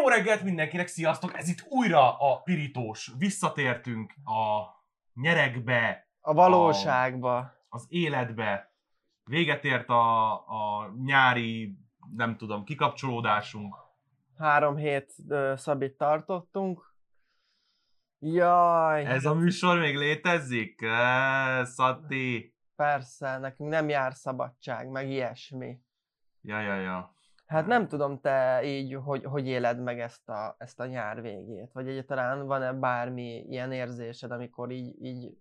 Jó reggelt mindenkinek, sziasztok! Ez itt újra a pirítós. Visszatértünk a nyerekbe, A valóságba. az életbe. Véget ért a, a nyári, nem tudom, kikapcsolódásunk. Három hét ö, szabit tartottunk. Jaj, Ez a műsor még létezik? Szatti. persze, nekünk nem jár szabadság, meg ilyesmi. Ja, ja, ja. Hát nem tudom, te így, hogy, hogy éled meg ezt a, ezt a nyár végét? Vagy egyáltalán van-e bármi ilyen érzésed, amikor így, így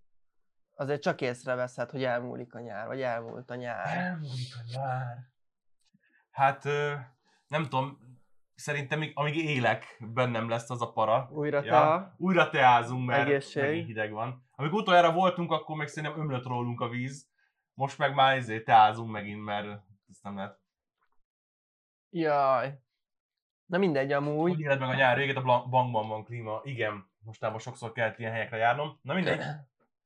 azért csak észreveszed, hogy elmúlik a nyár, vagy elmúlt a nyár. Elmúlik a nyár. Hát nem tudom, szerintem még, amíg élek, bennem lesz az a para. Újra Ja, újra teázunk, mert Egészség. megint hideg van. Amikor utoljára voltunk, akkor meg szerintem ömlött rólunk a víz. Most meg már izé teázunk megint, mert ezt nem lehet. Jaj. Na mindegy, amúgy. Úgy éled meg a nyár végét, a bankban van klíma. Igen, mostában sokszor kellett ilyen helyekre járnom. Na mindegy.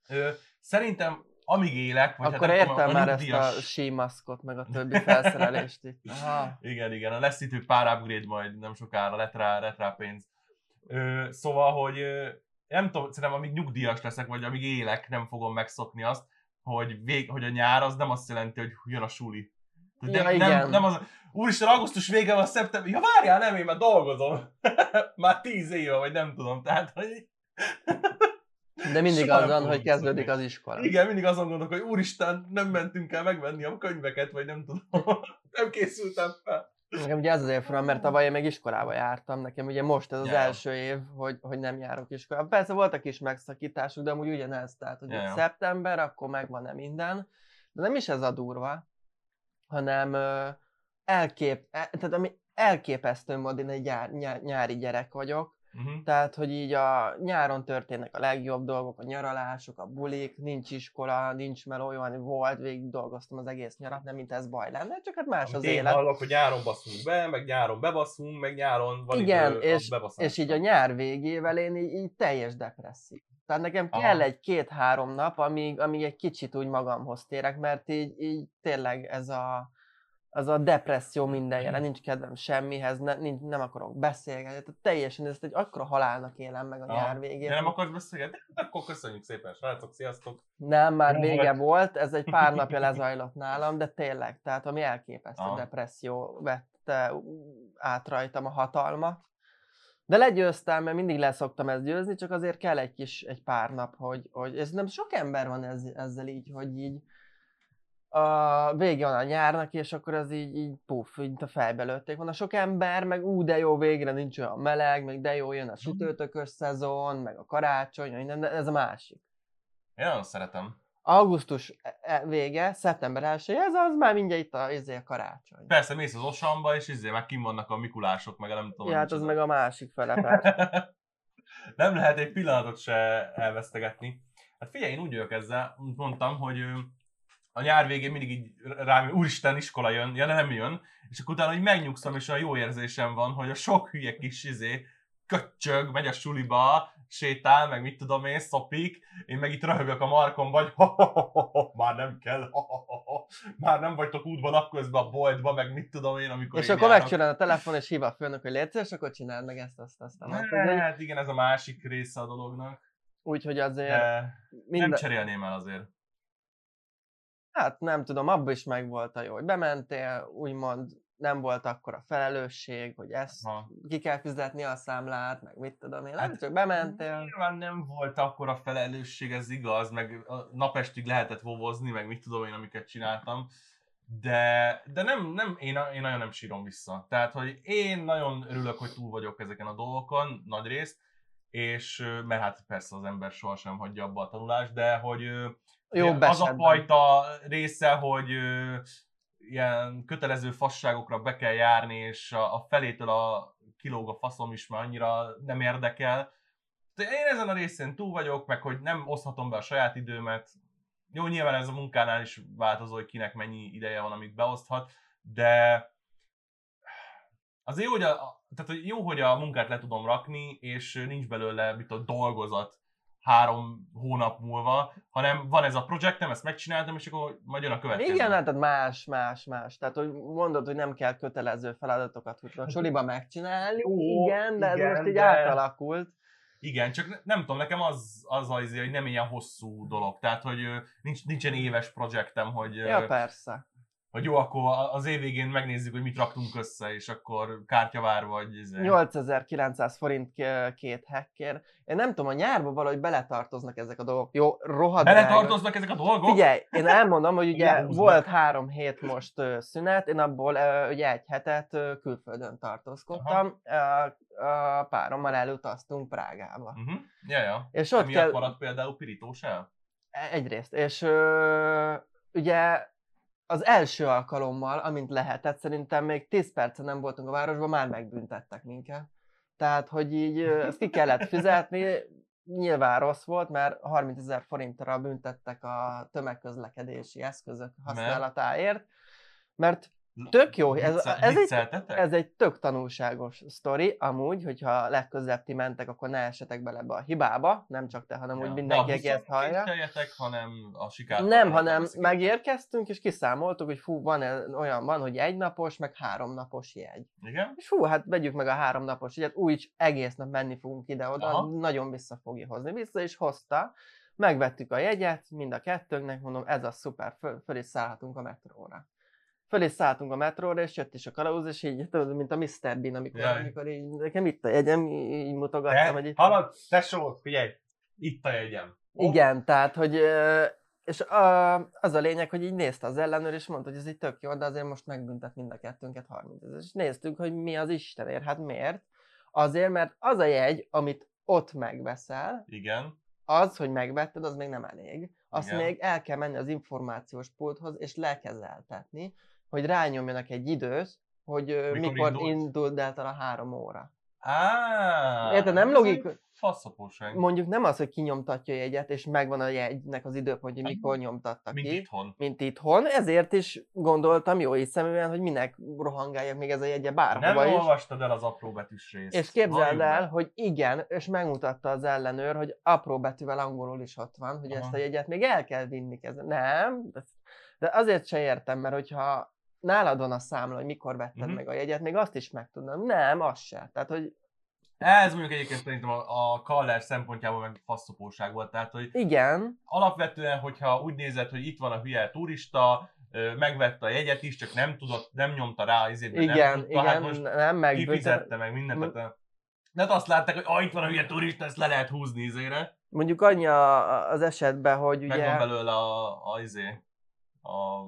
Ö, szerintem amíg élek, vagy Akkor hát nem tudom, értem már ezt a nyugdíjas- símaszkot, meg a többi felszerelést itt. Aha. Igen, igen, lesz itt pár upgrade majd nem sokára, lett rá, lett rá pénz. Ö, szóval, hogy ö, nem tudom, szerintem amíg nyugdíjas leszek, vagy amíg élek, nem fogom megszokni azt, hogy, vég, hogy a nyár az nem azt jelenti, hogy jön a suli. Ja, nem, igen. nem, az, úristen, augusztus vége van, szeptember, ja várjál, nem, én már dolgozom. már tíz éve, vagy nem tudom, tehát, hogy... De mindig Soha azon, hogy kezdődik az iskola. Igen, mindig azon gondolok, hogy úristen, nem mentünk el megvenni a könyveket, vagy nem tudom. nem készültem fel. Nekem ugye ez azért fura, mert tavaly én még iskolába jártam, nekem ugye most ez az ja. első év, hogy, hogy nem járok iskolába. Persze voltak is megszakítások, de amúgy ugyanez, tehát hogy ja. szeptember, akkor megvan-e minden. De nem is ez a durva, hanem elkép, e, tehát ami elképesztő én egy gyár, nyár, nyári gyerek vagyok, Uh-huh. tehát, hogy így a nyáron történnek a legjobb dolgok, a nyaralások, a bulik, nincs iskola, nincs meló, olyan volt, végig dolgoztam az egész nyarat, nem mint ez baj lenne, csak hát más az Amit én élet. hallok, hogy nyáron baszunk be, meg nyáron bebasszunk, meg nyáron van Igen, idő és, és így a nyár végével én így, így teljes depresszív. Tehát nekem Aha. kell egy két-három nap, amíg, amíg egy kicsit úgy magamhoz térek, mert így, így tényleg ez a, az a depresszió minden jelen, nincs kedvem semmihez, ne, nincs, nem akarok beszélgetni, tehát teljesen ezt egy akkora halálnak élem meg a Aha. nyár végét. De nem akarsz beszélgetni? Akkor köszönjük szépen, srácok, sziasztok! Nem, már Jó vége volt. volt, ez egy pár napja lezajlott nálam, de tényleg, tehát ami elképesztő Aha. depresszió vette át rajtam a hatalmat. De legyőztem, mert mindig leszoktam ezt győzni, csak azért kell egy kis, egy pár nap, hogy, hogy ez nem sok ember van ez, ezzel így, hogy így a vége van a nyárnak, és akkor ez így, így puff, így a fejbe lőtték volna. Sok ember, meg ú, de jó, végre nincs olyan meleg, meg de jó, jön a sütőtökös szezon, meg a karácsony, minden, de ez a másik Én nagyon szeretem. Augusztus e- e- vége, szeptember 1 ez az már mindjárt itt a, izé a karácsony. Persze mész az Osamba, és izé meg kim vannak a Mikulások, meg nem tudom. Ja, hát az meg a másik fele nem lehet egy pillanatot se elvesztegetni. Hát figyelj, én úgy vagyok ezzel, mondtam, hogy a nyár végén mindig így rám, úristen, iskola jön, ja, nem jön, és akkor utána így megnyugszom, és a jó érzésem van, hogy a sok hülye kis izé, köcsög, megy a suliba, sétál, meg mit tudom én, szopik, én meg itt röhögök a markon, vagy már nem kell, már nem vagytok útban napközben a boltba, meg mit tudom én, amikor és én akkor megcsörön a telefon, és hív a főnök, hogy légy szíves, akkor csináld meg ezt, azt, azt, azt. Hát igen, ez a másik része a dolognak, Úgyhogy azért de nem minden... cserélném el azért. Hát nem tudom, abban is megvolt a jó, hogy bementél, úgymond nem volt akkor a felelősség, hogy ezt Ha. ki kell fizetni a számlát, meg mit tudom én, Hát, csak bementél. Nyilván nem volt akkor a felelősség, ez igaz, meg napestig lehetett vovozni, meg mit tudom én, amiket csináltam, de, de nem, nem én, én nagyon nem sírom vissza. Tehát, hogy én nagyon örülök, hogy túl vagyok ezeken a dolgokon, nagy részt, és mert hát persze az ember sohasem hagyja abba a tanulást, de hogy Jobb az a fajta része, hogy ilyen kötelező fasságokra be kell járni, és a, a felétől a kilóg a faszom is már annyira nem érdekel. De én ezen a részén túl vagyok, meg hogy nem oszthatom be a saját időmet. Jó, nyilván ez a munkánál is változó, hogy kinek mennyi ideje van, amit beoszthat, de azért jó, hogy a, tehát, jó, hogy a munkát le tudom rakni, és nincs belőle mit a dolgozat, három hónap múlva, hanem van ez a projektem, ezt megcsináltam, és akkor majd jön a következő. Igen, hát más, más, más. Tehát, hogy mondod, hogy nem kell kötelező feladatokat a soliba megcsinálni. Ó, igen, de ez igen, most így de- átalakult. Igen, csak ne- nem tudom, nekem az az, az izé, hogy nem ilyen hosszú dolog. Tehát, hogy nincs, nincsen éves projektem, hogy, Ja, persze. Hogy jó, akkor a- az év végén megnézzük, hogy mit raktunk össze, és akkor kártyavár vagy... Izé. 8900 forint két hacker. Én nem tudom, a nyárba valahogy beletartoznak ezek a dolgok. Jó, rohadt Bele drága. tartoznak ezek a dolgok? Figyelj, én elmondom, hogy ugye Igen, volt három hét most szünet, én abból ugye egy hetet külföldön tartózkodtam, Ö, ö, párommal elutaztunk Prágába. Uh-huh. Ja, ja. És ott Emiatt kell, maradt például pirítós el? egyrészt, és ugye az első alkalommal, amint lehetett, szerintem még 10 percen nem voltunk a városban, már megbüntettek minket. Tehát, hogy így ezt ki kellett fizetni, nyilván rossz volt, mert 30 ezer forintra büntettek a tömegközlekedési eszközök használatáért, mert tök jó, ez, ez, egy, ez egy tök tanulságos sztori, amúgy, hogyha legközelebb ti mentek, akkor ne essetek bele ebbe a hibába, nem csak te, hanem Ja. úgy Ne mindenki, ezt buszon hallja. hanem a sikátor. Nem, hanem megérkeztünk, és kiszámoltuk, hogy fú, van e- olyan van, hogy egy napos, meg három napos jegy. Igen? És fú, hát vegyük meg a három napos jegyet, úgy egész nap menni fogunk ide-oda, nagyon vissza fogja hozni. Vissza is hozta, megvettük a jegyet, mind a kettőnknek, mondom, ez a szuper, föl, föl is szállhatunk a metróra. Föl is szálltunk a metróra, és jött is a kalauz, és így, tudod, mint a Mr. Bean, amikor, Jaj. amikor így, nekem itt a jegyem, így mutogattam, hogy így, hallod, tesó, figyelj, itt a jegyem. Hopp. igen, tehát, hogy és a, az a lényeg, hogy így nézte az ellenőr, és mondta, hogy ez így tök jó, de azért most megbüntet mind a kettőnket 30 ezer. És néztük, hogy mi az Istenért, hát miért? Azért, mert az a jegy, amit ott megveszel, Igen. az, hogy megvetted, az még nem elég. Azt Igen. még el kell menni az információs pulthoz, és lekezeltetni, hogy rányomjanak egy időt, hogy Mikor mikor, indult? indult el a három óra. Á, Érted, nem ez logik- egy Faszapóság. Mondjuk nem az, hogy kinyomtatja a jegyet, és megvan a jegynek az időpontja, hogy mikor nyomtatta Mint ki, itthon. mint itthon, ezért is gondoltam jó hiszeműen, hogy minek rohangáljak még ez a jegye Nem bárhova is. olvastad el az apró betűs részt. És képzeld Halljunk el, meg. hogy igen, és megmutatta az ellenőr, hogy apró betűvel angolul is ott van, hogy ezt Aha. a jegyet még el kell vinni kezdve. Nem, de azért se értem, mert hogyha nálad van a számla, hogy mikor vetted Mhm. meg a jegyet, még azt is meg tudnám. Nem, az se. Tehát, hogy Ez mondjuk egyébként szerintem a, a Kaller szempontjából meg faszopóság volt. Tehát, hogy igen, alapvetően, hogyha úgy nézed, hogy itt van a hülye turista, megvette a jegyet is, csak nem tudott, nem nyomta rá, ezért nem igen, tudta, igen, hát most nem meg. kifizette meg mindent. Tehát, de hát azt látták, hogy ah, itt van a hülye turista, ezt le lehet húzni izére. Mondjuk annyi az esetben, hogy Megvan ugye... belőle a, a, izé, a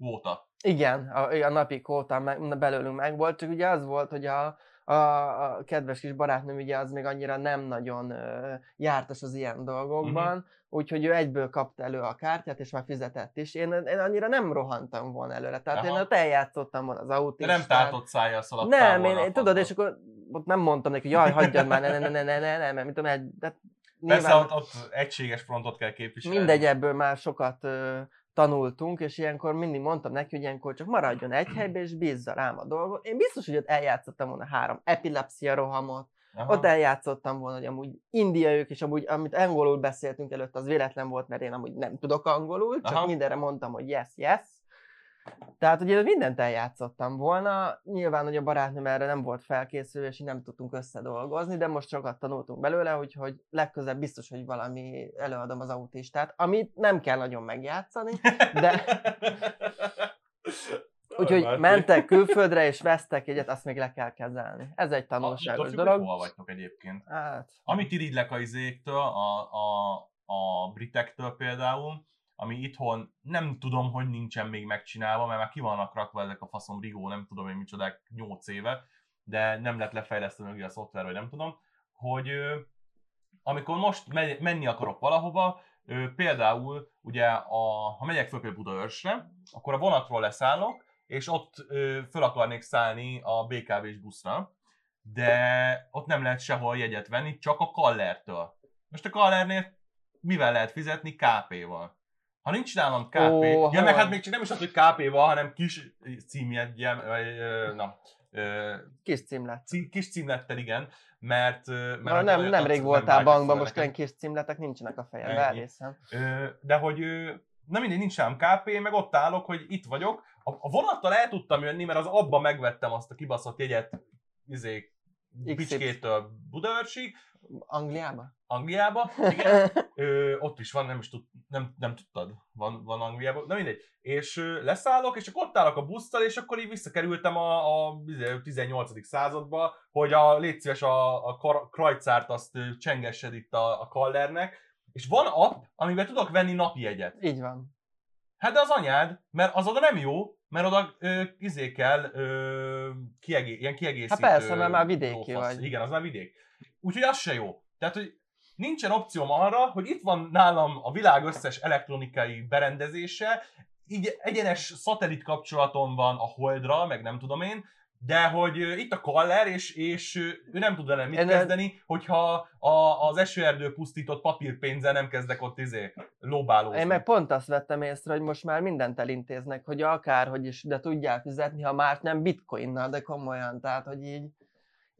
kvóta. Igen, a, a napi kóta meg, belőlünk meg volt, csak ugye az volt, hogy a, a, a kedves kis barátnőm ugye az még annyira nem nagyon ö, jártas az ilyen dolgokban, Mhm. úgyhogy ő egyből kapta elő a kártyát, és már fizetett is. Én, én annyira nem rohantam volna előre, tehát én Aha. ott eljátszottam volna az autistát. nem tátott szájjal szaladtál Nem, én, volna én tudod, és akkor ott nem mondtam neki, hogy jaj, hagyjad már, ne, ne, ne, ne, ne, ne, ne, mert mit tudom, egy, de Persze nyilván- ott, ott egységes frontot kell képviselni. Mindegy, ebből már sokat ö, tanultunk, és ilyenkor mindig mondtam neki, hogy ilyenkor csak maradjon egy helyben, és bízza rám a dolgot. Én biztos, hogy ott eljátszottam volna három epilepsia rohamot, Aha. ott eljátszottam volna, hogy amúgy India ők, és amúgy, amit angolul beszéltünk előtt, az véletlen volt, mert én amúgy nem tudok angolul, csak Aha. mindenre mondtam, hogy yes, yes. Tehát ugye mindent eljátszottam volna, nyilván, hogy a barátnőm erre nem volt felkészülve, és így nem tudtunk összedolgozni, de most sokat tanultunk belőle, úgyhogy legközelebb biztos, hogy valami előadom az autistát, amit nem kell nagyon megjátszani, de úgyhogy mentek külföldre, és vesztek egyet, azt még le kell kezelni. Ez egy attól tanulságos hogy dolog. Hol vagytok egyébként? Hát, Amit irigylek a izéktől, a, a, a britektől például, ami itthon nem tudom, hogy nincsen még megcsinálva, mert már ki vannak rakva ezek a faszom rigó, nem tudom én micsodák 8 éve, de nem lett lefejleszteni ugye a szoftver, vagy nem tudom, hogy amikor most me- menni akarok valahova, például ugye a, ha megyek föl például Budaörsre, akkor a vonatról leszállok, és ott föl akarnék szállni a BKV-s buszra, de ott nem lehet sehol jegyet venni, csak a Kallertől. Most a Kallernél mivel lehet fizetni? KP-val. Ha nincs nálam KP, Ó, ja meg hát még csak nem is az, hogy KP-val, hanem kis címjegyem, vagy, na, Kis címlet. cí- kis címlettel, igen, mert... mert Na, hát nem, nem voltál vágják bankban, most olyan kis címletek nincsenek a fejemben. Ö, de hogy, ö, na mindegy, nincs sem KP, meg ott állok, hogy itt vagyok. A, a vonattal el tudtam jönni, mert az abban megvettem azt a kibaszott jegyet, izé. Bicskétől Budaörsig, Angliába? Angliába, igen. Ö, ott is van, nem is tud, nem, nem tudtad, van, van Angliában, na mindegy. És ö, leszállok, és akkor ott állok a busztal, és akkor így visszakerültem a, a izé, 18. századba, hogy a, légy szíves a, a krajcárt azt csengessed itt a, a kallernek, és van app, amiben tudok venni napi jegyet. Így van. Hát de az anyád, mert az oda nem jó, mert oda ö, izé kell, ö, kiegé, ilyen kiegészítő. Hát persze, mert már vidéki lófasz. vagy. Igen, az már vidék. Úgyhogy az se jó. Tehát, hogy nincsen opcióm arra, hogy itt van nálam a világ összes elektronikai berendezése, így egyenes szatellit kapcsolatom van a Holdra, meg nem tudom én, de hogy itt a Kaller, és, és ő nem tud vele mit Én- kezdeni, hogyha a, az esőerdő pusztított papírpénzzel nem kezdek ott izé lóbálózni. Én meg pont azt vettem észre, hogy most már mindent elintéznek, hogy akárhogy is, de tudják fizetni, ha már nem bitcoinnal, de komolyan, tehát hogy így,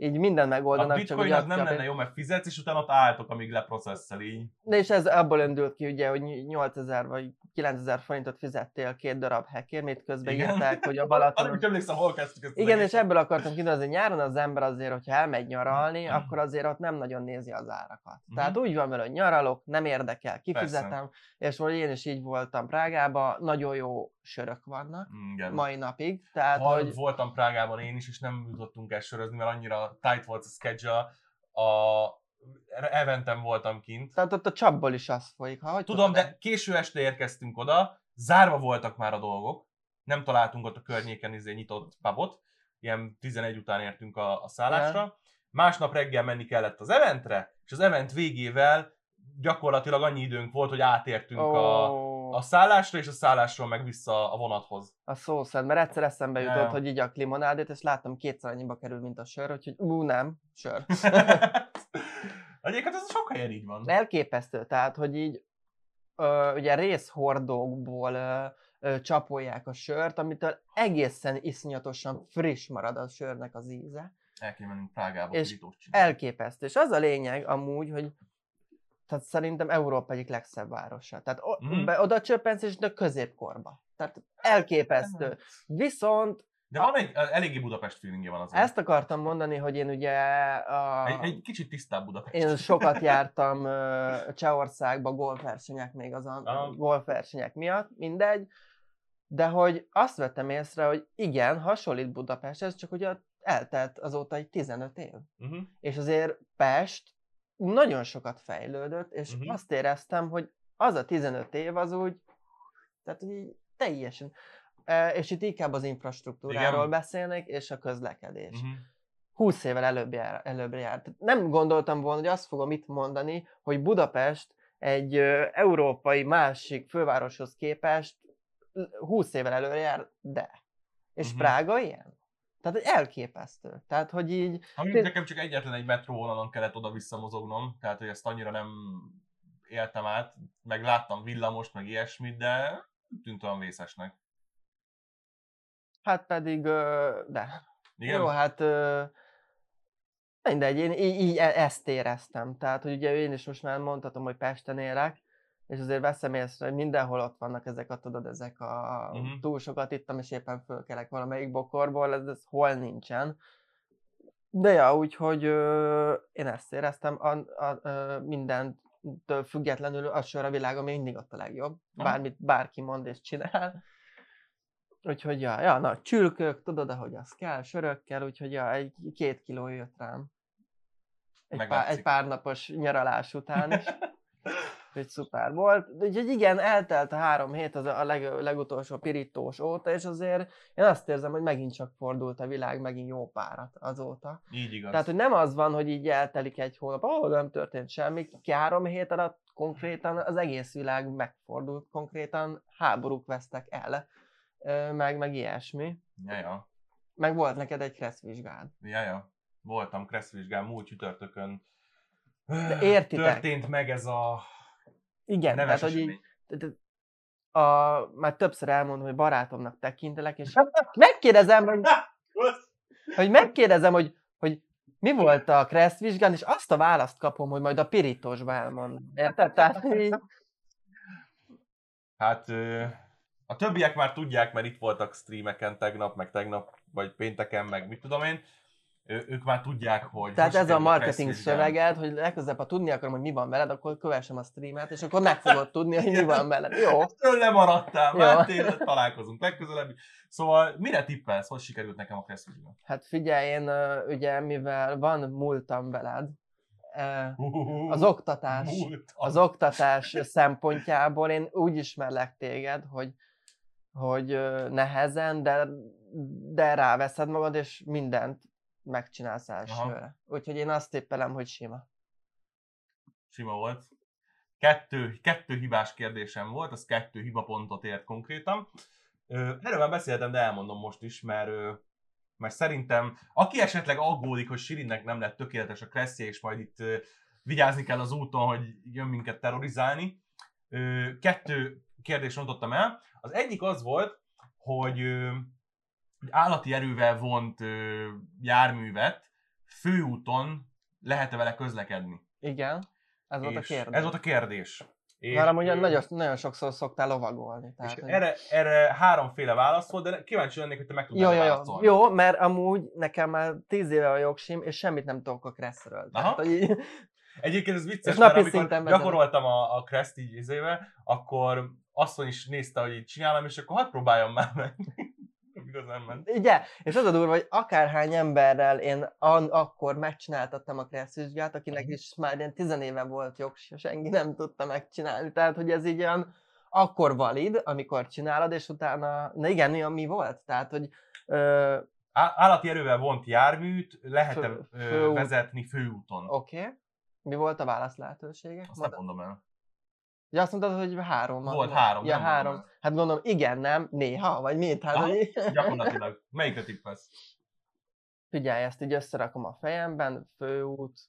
így minden A megoldanak, csak bitcoin hogy az nem lenne jó, mert fizetsz, és utána ott álltok, amíg leprocesszel így. De és ez abból indult ki, ugye, hogy 8000 vagy 9000 forintot fizettél két darab hekért, mit közben Igen. írták, hogy a Balaton... is emlékszem, hol kezdtük ezt. Igen, és ebből akartam kiderülni, hogy nyáron az ember azért, hogyha elmegy nyaralni, Mhm. akkor azért ott nem nagyon nézi az árakat. Mhm. Tehát úgy van vele, hogy nyaralok, nem érdekel, kifizetem, és most én is így voltam Prágában, nagyon jó sörök vannak Igen. mai napig, tehát Hal, hogy Voltam Prágában én is, és nem jutottunk el sörözni, mert annyira tight volt a schedule. A eventem voltam kint. tehát ott a csapból is az folyik. Ha, hogy Tudom, de késő este érkeztünk oda, zárva voltak már a dolgok, nem találtunk ott a környéken izé nyitott pubot, ilyen 11 után értünk a, a szállásra. Másnap reggel menni kellett az eventre, és az event végével gyakorlatilag annyi időnk volt, hogy átértünk a, Ó, a szállásra, és a szállásról meg vissza a vonathoz. a szó szent, mert egyszer eszembe jutott, ja. hogy így a limonádét, és láttam kétszer annyiba kerül, mint a sör, úgyhogy ú, nem, sör. Egyébként ez sok helyen így van. Elképesztő, tehát, hogy így ö, ugye részhordókból ö, ö, csapolják a sört, amitől egészen iszonyatosan friss marad a sörnek az íze. El kell mennünk Prágába És. Elképesztő. És az a lényeg amúgy, hogy tehát szerintem Európa egyik legszebb városa. Tehát o- be, oda csöppensz, és de középkorba. Tehát elképesztő. Viszont De van egy eléggé Budapest feelingje van azért. ezt akartam mondani, hogy én ugye a, Egy, egy kicsit tisztább Budapest. én sokat jártam ö, Csehországba golfversenyek még az a Aha. golfversenyek miatt, mindegy, de hogy azt vettem észre, hogy igen, hasonlít Budapesthez, csak ugye eltelt azóta egy 15 év. Uh-huh. És azért Pest nagyon sokat fejlődött, és uh-huh. azt éreztem, hogy az a 15 év az úgy, tehát így teljesen, E, és itt inkább az infrastruktúráról Igen. beszélnek, és a közlekedés. Uh-huh. 20 évvel előbb jár, előbbre járt. Nem gondoltam volna, hogy azt fogom itt mondani, hogy Budapest egy európai másik fővároshoz képest l- 20 évvel előre jár, de. És uh-huh. Prága ilyen? Tehát elképesztő. Tehát, hogy így, Ami Tény- nekem csak egyetlen egy metróvonalon kellett oda-vissza mozognom, tehát hogy ezt annyira nem éltem át, meg láttam villamost, meg ilyesmit, de tűnt olyan vészesnek. hát pedig, de. Igen? Jó, hát mindegy, én így, így e- ezt éreztem. Tehát, hogy ugye én is most már mondhatom, hogy Pesten élek, és azért veszem észre, hogy mindenhol ott vannak ezek a, tudod, ezek a Mhm. túl sokat ittam, és éppen fölkelek valamelyik bokorból, ez, ez hol nincsen. De ja, úgyhogy ö, én ezt éreztem, a, a, ö, mindentől függetlenül a sor a világon még mindig ott a legjobb. Bármit bárki mond és csinál. Úgyhogy ja, ja, na, csülkök, tudod, ahogy az kell, sörök kell, úgyhogy ja, egy két kiló jött rám. Egy, pár, Meglátszik. egy pár napos nyaralás után is. Úgyhogy szuper volt. Úgyhogy igen, eltelt a három hét az a leg, legutolsó pirítós óta, és azért én azt érzem, hogy megint csak fordult a világ megint jó párat azóta. Így igaz. Tehát, hogy nem az van, hogy így eltelik egy hónap, ó, nem történt semmi, három hét alatt konkrétan az egész világ megfordult, konkrétan háborúk vesztek el, meg, meg ilyesmi. Ja, ja. Meg volt neked egy kresszvizsgád. Ja, ja. Voltam kresszvizsgán múlt csütörtökön. De értitek? Történt meg ez a Igen, neves tehát, hogy így, a, már többször elmondom, hogy barátomnak tekintelek, és megkérdezem, hogy hogy megkérdezem, hogy, hogy mi volt a Kressz vizsgán, és azt a választ kapom, hogy majd a pirítosba elmond. Érted? Tehát, így, Hát a többiek már tudják, mert itt voltak streameken tegnap, meg tegnap, vagy pénteken, meg mit tudom én. Ő, ők már tudják, hogy... tehát ez a marketing szöveged, hogy legközelebb, ha tudni akarom, hogy mi van veled, akkor kövessem a streamet, és akkor meg fogod tudni, hogy mi van veled. Jó. Ettől lemaradtál, Jó. már tényleg találkozunk legközelebb. Szóval mire tippelsz, hogy sikerült nekem a vizsgán? Hát figyelj, én ugye, mivel van múltam veled, ö, az oktatás, az oktatás szempontjából én úgy ismerlek téged, hogy, hogy nehezen, de, de ráveszed magad, és mindent megcsinálsz elsőre. Úgyhogy én azt tippelem, hogy sima. Sima volt. Kettő, kettő hibás kérdésem volt, az kettő hibapontot ért konkrétan. Ö, Erről már beszéltem, de elmondom most is, mert, ö, mert szerintem, aki esetleg aggódik, hogy Sirinnek nem lett tökéletes a kresszje, és majd itt ö, vigyázni kell az úton, hogy jön minket terrorizálni, kettő kérdést mondottam el. Az egyik az volt, hogy állati erővel vont ö, járművet főúton lehet-e vele közlekedni? Igen, ez volt a És kérdés. Ez volt a kérdés. És, ö, nagyon, nagyon sokszor szoktál lovagolni. Tehát, és hogy... erre, erre háromféle válasz volt, de kíváncsi lennék, hogy te meg tudnál jó, jó, válaszolni. jó, mert amúgy nekem már tíz éve a jogsim, és semmit nem tudok a kresszről. Tehát, hogy Egyébként ez vicces, mert amikor gyakoroltam a, a Crest így izével, akkor asszony is nézte, hogy így csinálom, és akkor hadd próbáljam már meg. Igazán ment. Ugye? És az a durva, hogy akárhány emberrel én an- akkor megcsináltattam a kresszvizsgát, akinek Mhm. is már ilyen tizenéve volt jogsi, senki nem tudta megcsinálni. Tehát, hogy ez így olyan akkor valid, amikor csinálod, és utána, na igen, olyan mi volt? Tehát, hogy ö, Állati erővel vont járműt lehet-e Fő- ö, főút. vezetni főúton? oké, okay. mi volt a válasz lehetőségek? Azt nem mondom el. Ja, azt mondtad, hogy három. Volt három, Ja, három. Hát gondolom, igen, nem, néha, vagy mit? Hát, Aha. hogy... Gyakorlatilag. Melyikre tippelsz? Figyelj, ezt így összerakom a fejemben, főút,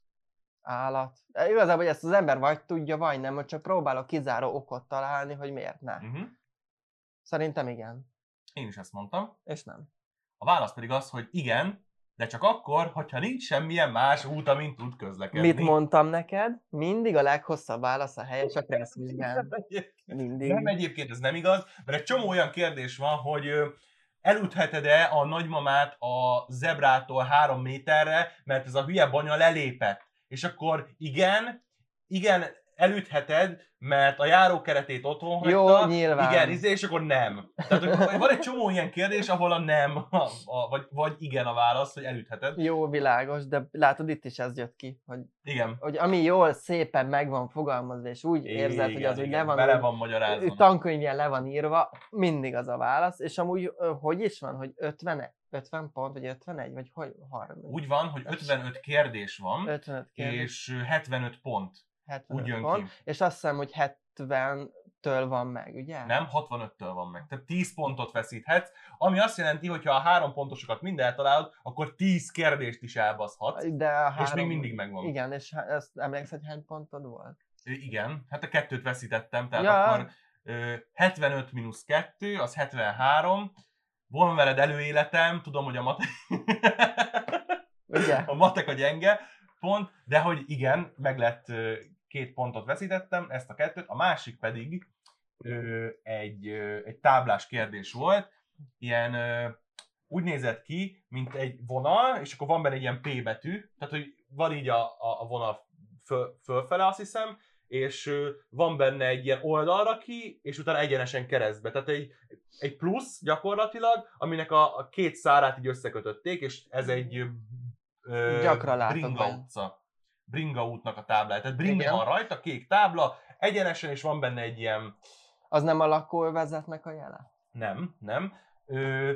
állat. De Igazából ezt az ember vagy tudja, vagy nem, hogy csak próbálok kizáró okot találni, hogy miért ne. Uh-huh. Szerintem igen, Én is ezt mondtam. és nem. A válasz pedig az, hogy igen, de csak akkor, hogyha nincs semmilyen más út, amin tud közlekedni. Mit mondtam neked? Mindig a leghosszabb válasz a helyes a kresszvizsgán. Mindig. Nem, egyébként ez nem igaz, mert egy csomó olyan kérdés van, hogy elütheted-e a nagymamát a zebrától három méterre, mert ez a hülye banya lelépett. És akkor igen, igen, elütheted, mert a járókeretét otthon Jó, hagyta, nyilván. igen, izé, és akkor nem. Tehát akkor van egy csomó ilyen kérdés, ahol a nem, a, a, vagy, vagy igen a válasz, hogy elütheted. Jó, világos, de látod, itt is ez jött ki, hogy, Igen. hogy ami jól, szépen meg van fogalmazva, és úgy érzed, hogy az, hogy le van, bele úgy- van magyarázva. tankönyvjen le van írva, mindig az a válasz, és amúgy hogy is van, hogy 50, 50 pont, vagy 51, vagy hogy 30? Úgy van, hogy 55 kérdés van, 55 kérdés, és ö, 75 pont. 75 Úgy pont, ki. és azt hiszem, hogy 70-től van meg, ugye? Nem, 65-től van meg. Tehát 10 pontot veszíthetsz, ami azt jelenti, hogy ha a három pontosokat mind eltalálod, akkor 10 kérdést is elbaszhatsz. De a három... És még mindig megvan. Igen, és ezt emlékszel, hogy hány pontod volt? Igen, hát a kettőt veszítettem, tehát Ja. akkor ö, 75 mínusz 2, az 73. Van veled előéletem, tudom, hogy a matek... Ugye? a matek a gyenge pont, de hogy igen, meg lett két pontot veszítettem, ezt a kettőt, a másik pedig ö, egy, ö, egy táblás kérdés volt, ilyen ö, úgy nézett ki, mint egy vonal, és akkor van benne egy ilyen P betű, tehát hogy van így a, a, a vonal föl, fölfele, azt hiszem, és ö, van benne egy ilyen oldalra ki, és utána egyenesen keresztbe. Tehát egy, egy plusz gyakorlatilag, aminek a, a két szárát így összekötötték, és ez egy ö, Gyakran Bringa utca. Bringa útnak a táblája. Tehát Bringa Igen. van rajta, kék tábla, egyenesen, és van benne egy ilyen Az nem a lakóvezetnek a jele? nem, nem. Ö,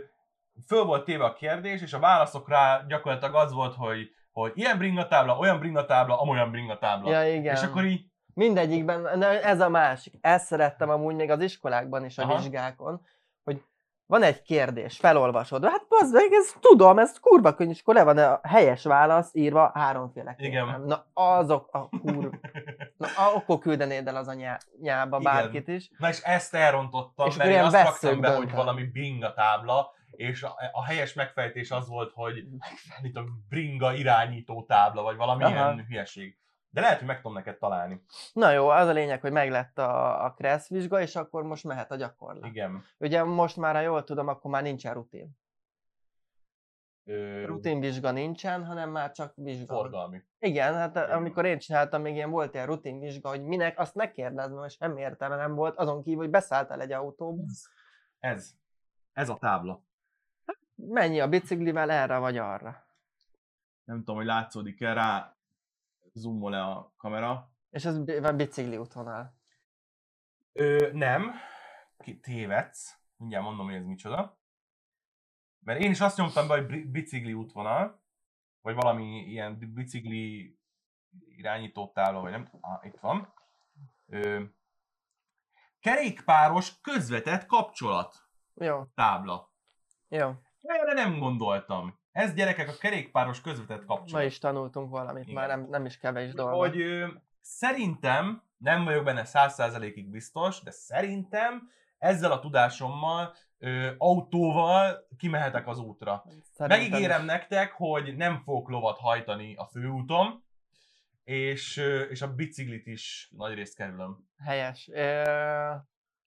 föl volt téve a kérdés, és a válaszok rá gyakorlatilag az volt, hogy, hogy ilyen bringatábla, olyan bringatábla, amolyan bringatábla. Ja, igen. és akkor így, Mindegyikben, ez a másik. Ezt szerettem amúgy még az iskolákban is, a Aha. vizsgákon, van egy kérdés, felolvasod. Hát az meg, ezt tudom, ez kurva könnyű, és akkor le van a helyes válasz írva háromféle Igen. Na azok a kurva. Na akkor küldenéd el az a nyá, nyába Igen. bárkit is. na és ezt elrontottam, És mert én azt raktam be, hogy valami bringatábla, és a, a helyes megfejtés az volt, hogy mit a bringa irányító tábla, vagy valami Aha. ilyen hülyeség. De lehet, hogy meg tudom neked találni. Na jó, az a lényeg, hogy meglett a, a Kressz vizsga, és akkor most mehet a gyakorlat. Igen. Ugye most már, ha jól tudom, akkor már nincsen rutin. Ö, Rutinvizsga nincsen, hanem már csak vizsga. Forgalmi. Igen, hát Igen. amikor én csináltam, még ilyen volt ilyen rutinvizsga, hogy minek, azt ne kérdezd, mert semmi értelme nem volt, azon kívül, hogy beszálltál egy autóba, Ez. Ez a tábla. mennyi a biciklivel erre vagy arra. Nem tudom, hogy látszódik-e rá, zoomol le a kamera. És ez vagy bicikli útvonal. Ö, nem, tévedsz. Mindjárt mondom, hogy ez micsoda. Mert én is azt nyomtam be, hogy bicikli útvonal, vagy valami ilyen bi- bicikli irányító tábla, vagy nem. Ah, itt van. Ö, kerékpáros közvetett kapcsolat Jó, tábla. jó. Erre nem gondoltam. Ez gyerekek a kerékpáros közvetett Ma kapcsolat. is tanultunk valamit, Igen. már nem, nem is kevés dolga. hogy ö, szerintem, nem vagyok benne száz százalékig biztos, de szerintem ezzel a tudásommal ö, autóval kimehetek az útra. Szerintem Megígérem is. nektek, hogy nem fogok lovat hajtani a főúton, és, ö, és a biciklit is nagy részt kerülöm. Helyes. Ö,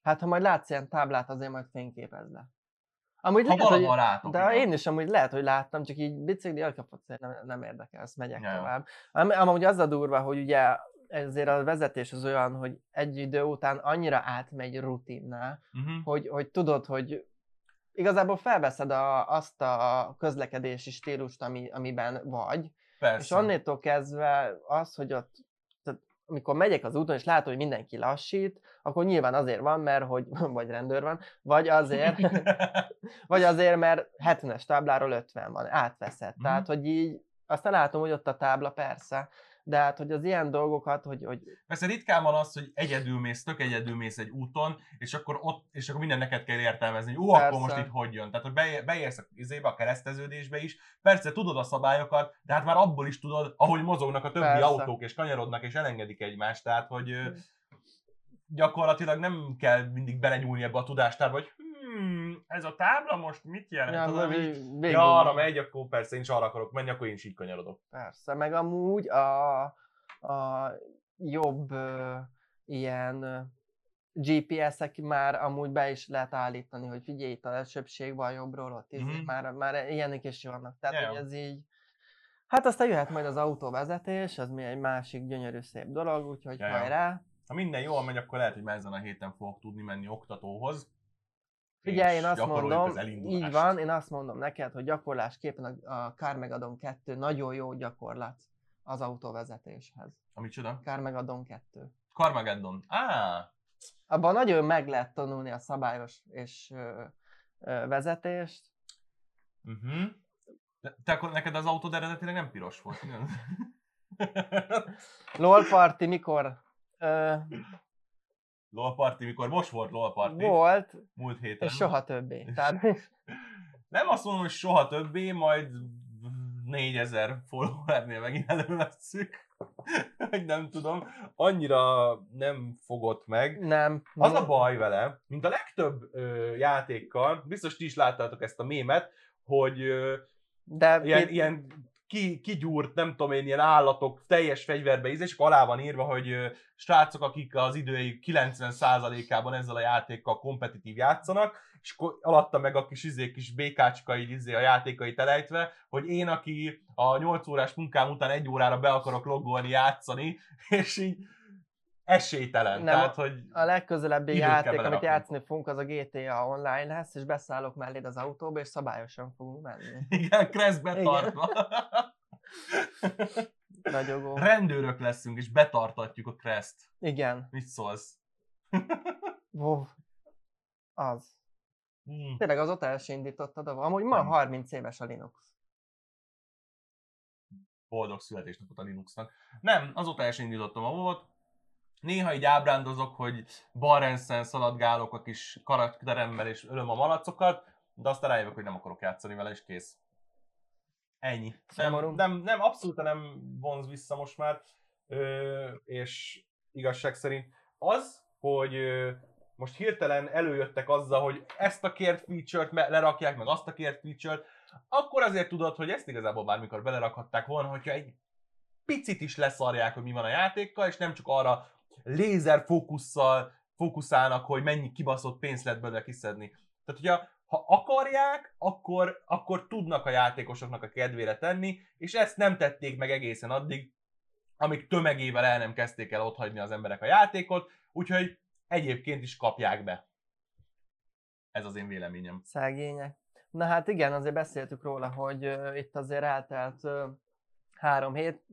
hát ha majd látsz ilyen táblát, azért majd fényképezd le. Amúgy Ha lehet, hogy, látok. de igen. én is amúgy lehet, hogy láttam, csak így bicikli alkapot nem, nem érdekel, ezt megyek Ja, tovább. Am, amúgy az a durva, hogy ugye ezért a vezetés az olyan, hogy egy idő után annyira átmegy rutinná, Uh-huh. hogy, hogy tudod, hogy igazából felveszed a, azt a közlekedési stílust, ami, amiben vagy, Persze. és annétól kezdve az, hogy ott, amikor megyek az úton, és látom, hogy mindenki lassít, akkor nyilván azért van, mert hogy, vagy rendőr van, vagy azért, vagy azért, mert 70-es tábláról 50 van, átveszed. Mhm. Tehát, hogy így, aztán látom, hogy ott a tábla, persze, de hát, hogy az ilyen dolgokat, hogy, hogy Persze ritkán van az, hogy egyedül mész, tök egyedül mész egy úton, és akkor ott, és akkor minden neked kell értelmezni, hogy ó, akkor Persze. most itt hogy jön. Tehát, hogy beér- beérsz a, izébe, a kereszteződésbe is, persze tudod a szabályokat, de hát már abból is tudod, ahogy mozognak a többi Persze. autók, és kanyarodnak, és elengedik egymást, tehát, hogy ö, gyakorlatilag nem kell mindig belenyúlni ebbe a tudástárba, hogy ez a tábla most mit jelent? ja, így végig- ja, arra megy, akkor persze én is arra akarok menni, akkor én is így kanyarodok. Persze, meg amúgy a, a jobb ö, ilyen ö, GPS-ek már amúgy be is lehet állítani, hogy figyelj, itt a elsőbség van jobbról, ott is, Mhm. már, már ilyenek is vannak. Tehát, Ja, hogy ez így... Hát aztán jöhet majd az autóvezetés, az mi egy másik gyönyörű szép dolog, úgyhogy Ja, hajrá. Ha minden jól megy, akkor lehet, hogy már ezen a héten fogok tudni menni oktatóhoz. És én azt mondom, az így van, én azt mondom neked, hogy gyakorlásképpen a, a Carmegadon 2 nagyon jó gyakorlat az autóvezetéshez. Amit csoda? Carmegadon 2. Carmageddon. Á, abban nagyon meg lehet tanulni a szabályos és ö, ö, vezetést. uh-huh. De, te akkor neked az autód eredetileg nem piros volt, az? LOL Party mikor ö, LOL Party, mikor most volt LOL Party, volt, múlt héten. és soha többé. Tehát Nem azt mondom, hogy soha többé, majd 4000 followernél megint elővesszük. Hogy nem tudom. Annyira nem fogott meg. nem. Az a baj vele, mint a legtöbb ö, játékkal, biztos ti is láttátok ezt a mémet, hogy ö, De ilyen, két- ilyen ki, kigyúrt, nem tudom én, ilyen állatok teljes fegyverbe íz, és alá van írva, hogy ö, srácok, akik az idői 90%-ában ezzel a játékkal kompetitív játszanak, és alatta meg a kis izé, kis békácska így izé a játékai telejtve, hogy én, aki a 8 órás munkám után egy órára be akarok logolni, játszani, és így esélytelen. Nem, Tehát, hogy a legközelebbi játék, amit játszani fogunk, az a GTA online lesz, és beszállok melléd az autóba, és szabályosan fogunk menni. igen, kreszbe Igen. tartva. Ragyogó. Rendőrök leszünk, és betartatjuk a kreszt. Igen. Mit szólsz? Wow. Az. Hmm. Tényleg el se indítottad, amúgy ma Nem. 30 éves a Linux. boldog születésnapot a Linuxnak. Nem, azóta el sem indítottam a volt. Néha így ábrándozok, hogy balrenszen szaladgálok a kis karakteremmel és ölöm a malacokat, de aztán rájövök, hogy nem akarok játszani vele, és kész. Ennyi. Nem, nem, nem, abszolút nem vonz vissza most már, ö, és igazság szerint az, hogy ö, most hirtelen előjöttek azzal, hogy ezt a kért feature-t me- lerakják, meg azt a kért feature-t, akkor azért tudod, hogy ezt igazából bármikor belerakhatták volna, hogyha egy picit is leszarják, hogy mi van a játékkal, és nem csak arra lézer fókusszal fókuszálnak, hogy mennyi kibaszott pénzt lehet belőle kiszedni. Tehát, hogyha ha akarják, akkor, akkor tudnak a játékosoknak a kedvére tenni, és ezt nem tették meg egészen addig, amíg tömegével el nem kezdték el otthagyni az emberek a játékot, úgyhogy egyébként is kapják be. Ez az én véleményem. Szegények. Na hát igen, azért beszéltük róla, hogy uh, itt azért eltelt uh, három hét.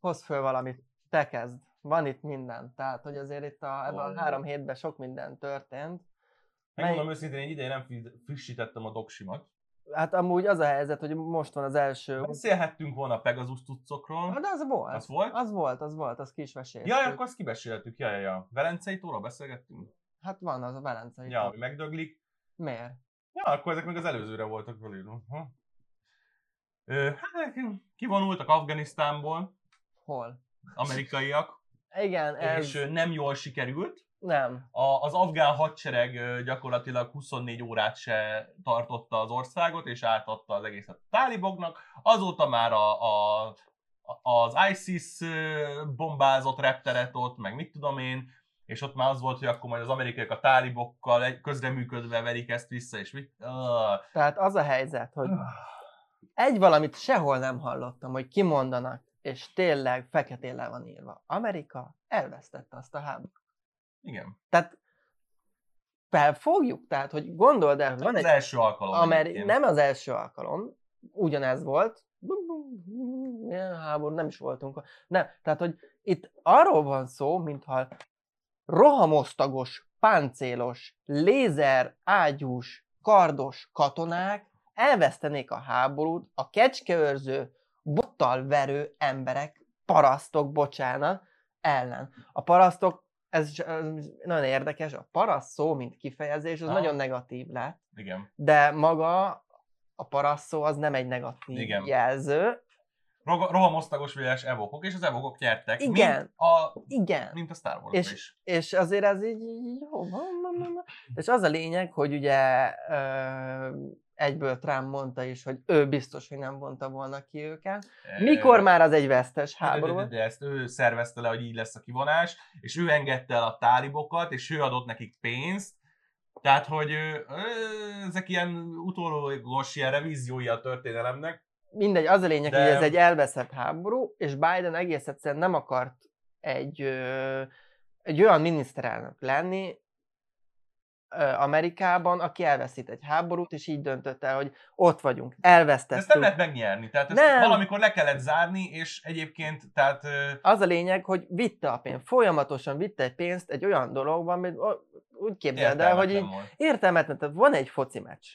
Hozz föl valamit, te kezd. Van itt minden. Tehát, hogy azért itt a, ebben a három hétben sok minden történt. Megmondom őszintén, egy ideje nem frissítettem a doksimat. Hát amúgy az a helyzet, hogy most van az első... Beszélhettünk volna a Pegasus tucokról. De az volt. Az volt? Az volt, az volt, az ki is meséltük. Ja, akkor azt kibeséltük, ja, ja, ja. Velencei tóra beszélgettünk? Hát van az a Velencei Ja, ami megdöglik. Miért? Ja, akkor ezek meg az előzőre voltak? Ö, hát, kivonultak Afganisztánból, Hol? amerikaiak, Igen, ez... és nem jól sikerült. Nem. A, az afgán hadsereg gyakorlatilag 24 órát se tartotta az országot, és átadta az egészet a táliboknak. Azóta már a, a, az ISIS bombázott repteret ott, meg mit tudom én, és ott már az volt, hogy akkor majd az amerikaiak a tálibokkal közreműködve verik ezt vissza, és mit... Uh, Tehát az a helyzet, hogy egy valamit sehol nem hallottam, hogy kimondanak, és tényleg feketén le van írva. Amerika elvesztette azt a háborút. igen. Tehát felfogjuk, tehát hogy gondold el, hogy van az egy első alkalom. Ameri- nem az első alkalom, ugyanez volt, ilyen háború, nem is voltunk. Nem, tehát, hogy itt arról van szó, mintha rohamosztagos, páncélos, lézer, ágyús, kardos katonák elvesztenék a háborút a kecskeőrző, bottal verő emberek, parasztok, bocsánat, ellen. A parasztok, ez, ez nagyon érdekes, a paraszt szó, mint kifejezés, az Aha. nagyon negatív lett, Igen. de maga a paraszt szó az nem egy negatív Igen. jelző. Rohamosztagos véles evokok, és az evokok nyertek. Igen. Mint a, Igen. mint a Star Wars És- is. És azért ez így, jó van. És az a lényeg, hogy ugye ö, egyből Trump mondta is, hogy ő biztos, hogy nem vonta volna ki őket. Mikor már az egy vesztes De, de, háború? de, volt? de ezt ő szervezte le, hogy így lesz a kivonás, és ő engedte el a tálibokat, és ő adott nekik pénzt, tehát, hogy ö, ezek ilyen utólagos ilyen revíziói a történelemnek. Mindegy, az a lényeg, De- hogy ez egy elveszett háború, és Biden egész egyszerűen nem akart egy, egy olyan miniszterelnök lenni Amerikában, aki elveszít egy háborút, és így döntött el, hogy ott vagyunk, De ezt nem elvesztettük. lehet megnyerni, tehát ezt Nem. valamikor le kellett zárni, és egyébként, tehát Az a lényeg, hogy vitte a pénzt, folyamatosan vitte egy pénzt egy olyan dologban, amit úgy képzeld el, hogy így értelmetlen volt. értelmetlen, tehát van egy foci meccs,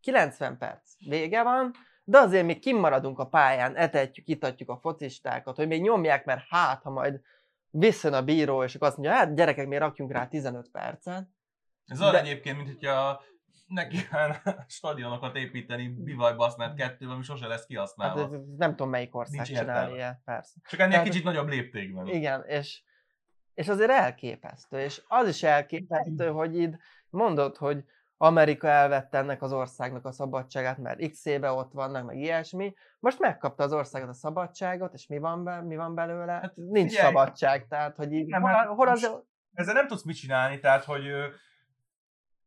90 perc, vége van, de azért még kimaradunk a pályán, etetjük, itatjuk a focistákat, hogy még nyomják, mert hát, ha majd visszön a bíró, és akkor azt mondja, hát gyerekek, miért rakjunk rá 15 percet. Ez olyan De- egyébként, mint hogyha neki stadionokat építeni bivaj basznát kettővel, ami sose lesz Hát kihasználva. ez, ez nem tudom melyik ország Nincs csinálja ilyet, persze. Csak ennél Tehát- kicsit nagyobb léptékben. Igen, és, és azért elképesztő, és az is elképesztő, hogy itt mondod, hogy Amerika elvette ennek az országnak a szabadságát, mert x éve ott vannak, meg ilyesmi. Most megkapta az országot a szabadságot, és mi van, be, mi van belőle? Hát Nincs figyelj, szabadság, tehát hogy így, nem, hol, hát hol az, most- Ezzel nem tudsz mit csinálni, tehát hogy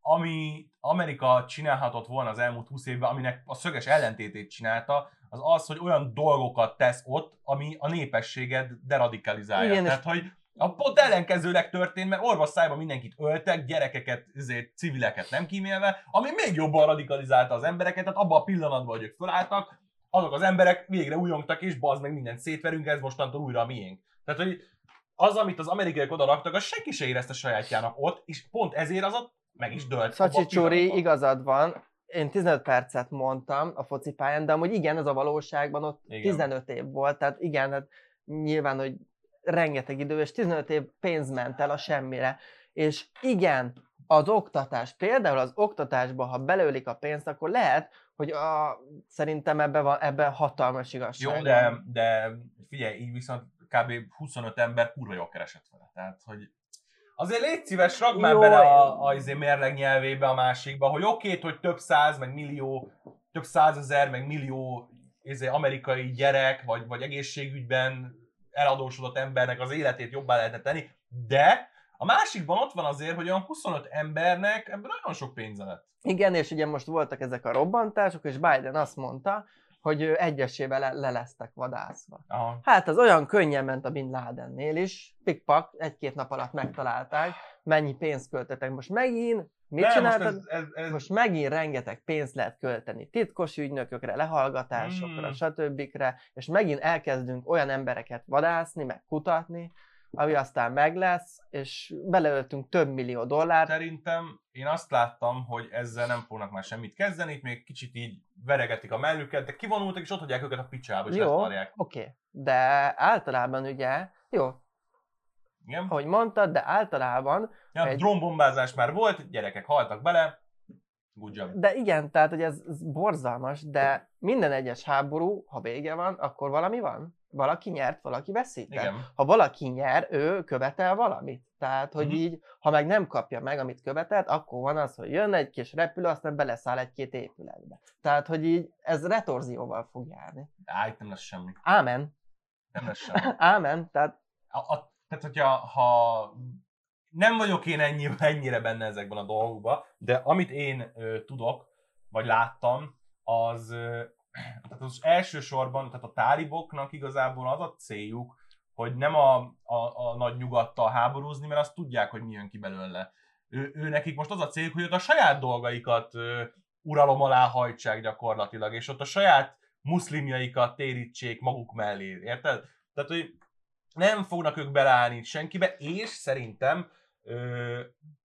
ami Amerika csinálhatott volna az elmúlt 20 évben, aminek a szöges ellentétét csinálta, az az, hogy olyan dolgokat tesz ott, ami a népességet deradikalizálja. Igen, Tehát, hogy a pont ellenkezőleg történt, mert orvos szájban mindenkit öltek, gyerekeket, ezért civileket nem kímélve, ami még jobban radikalizálta az embereket, tehát abban a pillanatban, hogy ők fölálltak, azok az emberek végre újongtak, és bazd meg mindent szétverünk, ez mostantól újra a miénk. Tehát, hogy az, amit az amerikaiak oda raktak, az senki se érezte sajátjának ott, és pont ezért az ott meg is dölt. Szacsi Csuri, igazad van, én 15 percet mondtam a focipályán, de amúgy igen, ez a valóságban ott Igen. 15 év volt, tehát igen, hát nyilván, hogy rengeteg idő, és 15 év pénz ment el a semmire. És igen, az oktatás, például az oktatásba, ha belőlik a pénzt, akkor lehet, hogy a, szerintem ebben van ebben hatalmas igazság. Jó, de, de figyelj, így viszont kb. 25 ember kurva jól keresett vele. Tehát, hogy Azért légy szíves, rakd már Jó, bele én- a, a izé mérleg nyelvébe a másikba, hogy oké, hogy több száz, meg millió, több százezer, meg millió izé, amerikai gyerek, vagy, vagy egészségügyben eladósodott embernek az életét jobbá lehetne tenni, de a másikban ott van azért, hogy olyan 25 embernek ebből nagyon sok pénze lett. Igen, és ugye most voltak ezek a robbantások, és Biden azt mondta, hogy egyesével le, le lesztek vadászva. Aha. Hát az olyan könnyen ment a Bin Ladennél is, pikpak, egy-két nap alatt megtalálták, mennyi pénzt költetek. Most megint, mit De most ez, ez, ez, Most megint rengeteg pénzt lehet költeni titkos ügynökökre, lehallgatásokra, Mm. stb. és megint elkezdünk olyan embereket vadászni, meg kutatni, ami aztán meg lesz, és beleöltünk több millió dollárt. Szerintem én azt láttam, hogy ezzel nem fognak már semmit kezdeni, itt még kicsit így veregetik a mellüket, de kivonultak, és ott hagyják őket a picsába, és Jó, oké. Okay. De általában ugye, jó, Igen? ahogy mondtad, de általában, Ja, egy- drónbombázás már volt, gyerekek haltak bele, good job. de igen, tehát hogy ez, ez borzalmas, de minden egyes háború, ha vége van, akkor valami van. Valaki nyert, valaki veszített. Igen. ha valaki nyer, ő követel valamit. Tehát, hogy Mhm. így, ha meg nem kapja meg, amit követelt, akkor van az, hogy jön egy kis repülő, aztán beleszáll egy-két épületbe. Tehát, hogy így ez retorzióval fog járni. Á, itt nem lesz semmi. Ámen. Nem lesz semmi. Ámen. Tehát A, a, tehát, hogyha ha nem vagyok én ennyi, ennyire benne ezekben a dolgokban, de amit én ö, tudok, vagy láttam, az, tehát az elsősorban, tehát a táliboknak igazából az a céljuk, hogy nem a, a, a nagy nyugattal háborúzni, mert azt tudják, hogy mi jön ki belőle. Ő, ő nekik most az a céljuk, hogy ott a saját dolgaikat ö, uralom alá hajtsák gyakorlatilag, és ott a saját muszlimjaikat térítsék maguk mellé, érted? Tehát, hogy nem fognak ők beleállni senkibe, és szerintem ö,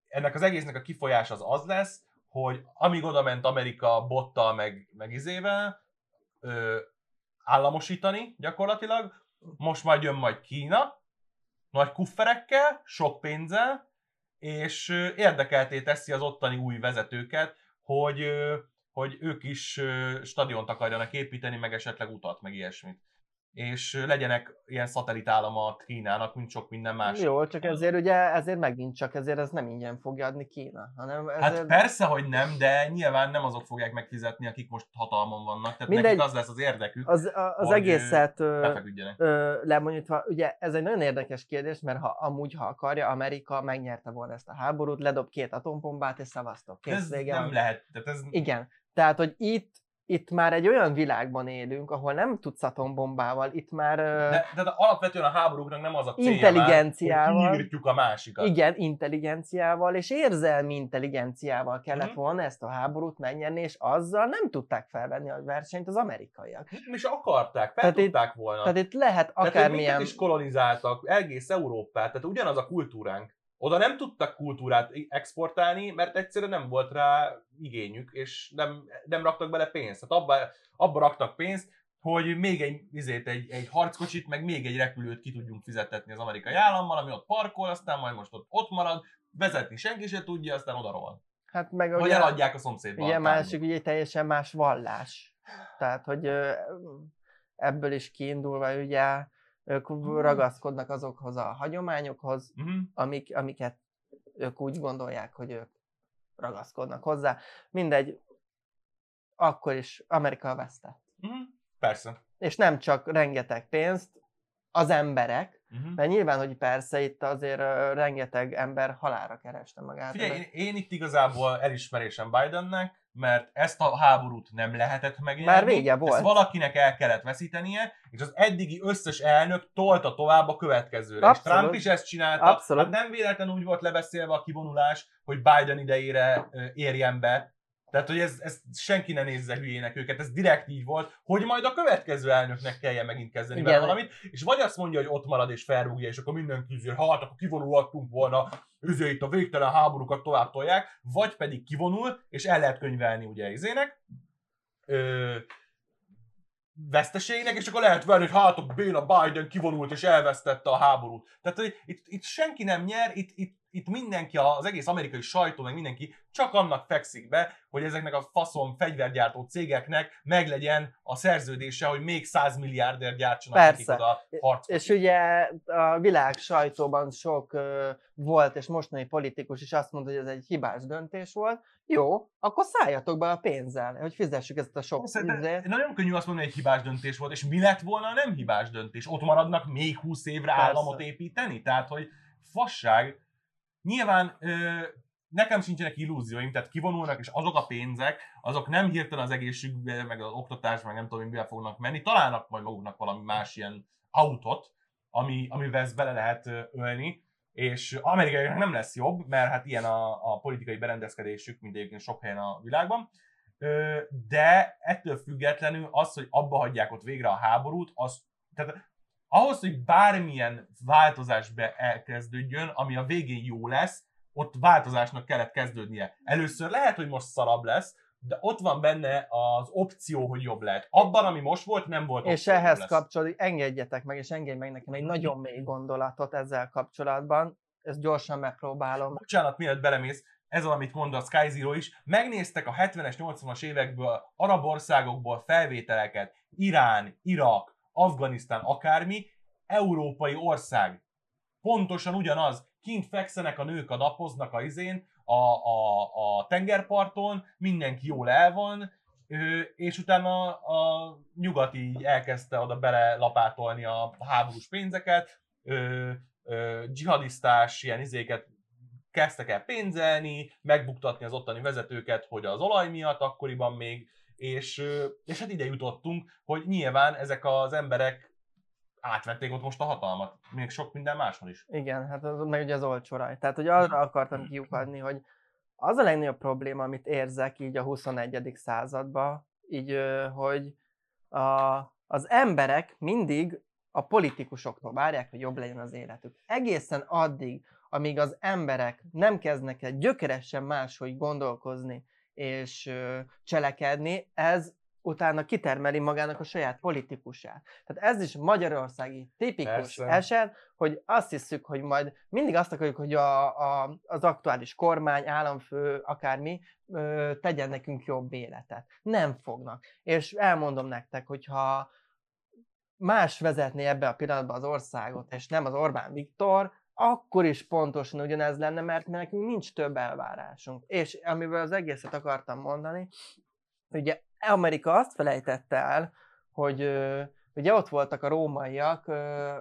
ennek az egésznek a kifolyás az az lesz, hogy amíg oda ment Amerika bottal, meg, meg izével, ö, államosítani gyakorlatilag, most majd jön majd Kína, nagy kufferekkel, sok pénzzel, és érdekelté teszi az ottani új vezetőket, hogy, hogy ők is stadiont akarjanak építeni, meg esetleg utat, meg ilyesmit. És legyenek ilyen szatellitállama Kínának, mint sok minden más. jó, csak ezért ugye, ezért megint csak ezért ez nem ingyen fogja adni Kína, hanem ezért... Hát persze, hogy nem, de nyilván nem azok fogják megfizetni, akik most hatalmon vannak. Tehát Mindegy. nekik az lesz az érdekük, az, az hogy, egészet... ö, ö, lebonyolítva, ugye ez egy nagyon érdekes kérdés, mert ha amúgy, ha akarja, Amerika megnyerte volna ezt a háborút, ledob két atombombát, és szavaztok. Kész, Ez vége nem lehet. Tehát ez, Igen, tehát, hogy itt, itt már egy olyan világban élünk, ahol nem tudsz atombombával, itt már de, de, de alapvetően a háborúknak nem az a célja Intelligenciával. hogy kiírtjuk a másikat. igen, intelligenciával és érzelmi intelligenciával kellett Mhm. volna ezt a háborút megnyerni, és azzal nem tudták felvenni a versenyt az amerikaiak. Nem is akarták, fel Tehát itt- tudták volna. Tehát itt lehet Tehát akármilyen... minket is kolonizáltak, egész Európát, tehát ugyanaz a kultúránk. Oda nem tudtak kultúrát exportálni, mert egyszerűen nem volt rá igényük, és nem, nem raktak bele pénzt. Tehát abba, abba raktak pénzt, hogy még egy, izét, egy, egy harckocsit, meg még egy repülőt ki tudjunk fizetetni az amerikai állammal, ami ott parkol, aztán majd most ott, ott marad, vezetni senki se tudja, aztán oda rohan. Hát meg Vagy ugye, eladják a szomszédba. ugye a másik ugye egy teljesen más vallás. Tehát, hogy ebből is kiindulva ugye ők ragaszkodnak azokhoz a hagyományokhoz, Uh-huh. amik, amiket ők úgy gondolják, hogy ők ragaszkodnak hozzá. Mindegy, akkor is Amerika vesztett. Uh-huh. Persze. És nem csak rengeteg pénzt, az emberek, Uh-huh. mert nyilván, hogy persze itt azért rengeteg ember halára kereste magát. Figyelj, én, én itt igazából elismerésem Bidennek, mert ezt a háborút nem lehetett megnyerni. Már vége volt. Ezt valakinek el kellett veszítenie, és az eddigi összes elnök tolta tovább a következőre. Abszolút. És Trump is ezt csinálta. Abszolút. Hát nem véletlenül úgy volt lebeszélve a kivonulás, hogy Biden idejére érjen be. Tehát, hogy ez, ez senki ne nézze hülyének őket, ez direkt így volt, hogy majd a következő elnöknek kelljen megint kezdeni Igen. vele valamit, és vagy azt mondja, hogy ott marad és felrúgja, és akkor mindenki üzél, hát akkor kivonulhattunk volna, üzé itt a végtelen háborúkat tovább tolják, vagy pedig kivonul, és el lehet könyvelni ugye izének, ö, veszteségnek, és akkor lehet venni, hogy hát a Béla Biden kivonult és elvesztette a háborút. Tehát hogy itt, itt senki nem nyer, itt, itt itt mindenki, az egész amerikai sajtó, meg mindenki csak annak fekszik be, hogy ezeknek a faszom fegyvergyártó cégeknek meglegyen a szerződése, hogy még 100 milliárdért gyártsanak Persze. nekik oda harc. És ugye a világ sajtóban sok volt és mostani politikus is azt mondta, hogy ez egy hibás döntés volt. Jó, akkor szálljatok be a pénzzel, hogy fizessük ezt a sok izét. nagyon könnyű azt mondani, hogy egy hibás döntés volt, és mi lett volna a nem hibás döntés? Ott maradnak még 20 évre Persze. államot építeni? Tehát, hogy fasság. Nyilván ö, nekem sincsenek illúzióim, tehát kivonulnak, és azok a pénzek, azok nem hirtelen az egészségügybe, meg az oktatás, meg nem tudom, mivel fognak menni, találnak majd maguknak valami más ilyen autót, ami, amivel ezt bele lehet ölni, és amerikaiaknak nem lesz jobb, mert hát ilyen a, a politikai berendezkedésük, mint egyébként sok helyen a világban, de ettől függetlenül az, hogy abba hagyják ott végre a háborút, az, tehát ahhoz, hogy bármilyen változás be elkezdődjön, ami a végén jó lesz, ott változásnak kellett kezdődnie. Először lehet, hogy most szarabb lesz, de ott van benne az opció, hogy jobb lehet. Abban, ami most volt, nem volt És opció, ehhez kapcsolódik, engedjetek meg, és engedj meg nekem egy nagyon mély gondolatot ezzel kapcsolatban. Ezt gyorsan megpróbálom. bocsánat, mielőtt belemész, ez az, amit mond a Sky Zero is, megnéztek a 70-es, 80-as évekből, arab országokból felvételeket, Irán, Irak, Afganisztán, akármi, európai ország. Pontosan ugyanaz, kint fekszenek a nők, a napoznak a izén, a, a, a tengerparton, mindenki jól el van, és utána a nyugati elkezdte oda belelapátolni a háborús pénzeket, dzsihadisztás ilyen izéket kezdtek el pénzelni, megbuktatni az ottani vezetőket, hogy az olaj miatt akkoriban még, és, és hát ide jutottunk, hogy nyilván ezek az emberek átvették ott most a hatalmat, még sok minden máshol is. Igen, hát az, meg ugye az olcsó raj. Tehát, hogy arra akartam kiukadni, hogy az a legnagyobb probléma, amit érzek így a 21. században, így, hogy a, az emberek mindig a politikusoktól várják, hogy jobb legyen az életük. Egészen addig, amíg az emberek nem kezdnek el gyökeresen máshogy gondolkozni és cselekedni, ez utána kitermeli magának a saját politikusát. Tehát ez is magyarországi tipikus Persze. eset, hogy azt hiszük, hogy majd mindig azt akarjuk, hogy a, a, az aktuális kormány, államfő, akármi ö, tegyen nekünk jobb életet. Nem fognak. És elmondom nektek, hogyha más vezetné ebbe a pillanatban az országot, és nem az Orbán Viktor, akkor is pontosan ugyanez lenne, mert nekünk nincs több elvárásunk. És amivel az egészet akartam mondani, ugye Amerika azt felejtette el, hogy ugye ott voltak a rómaiak ö,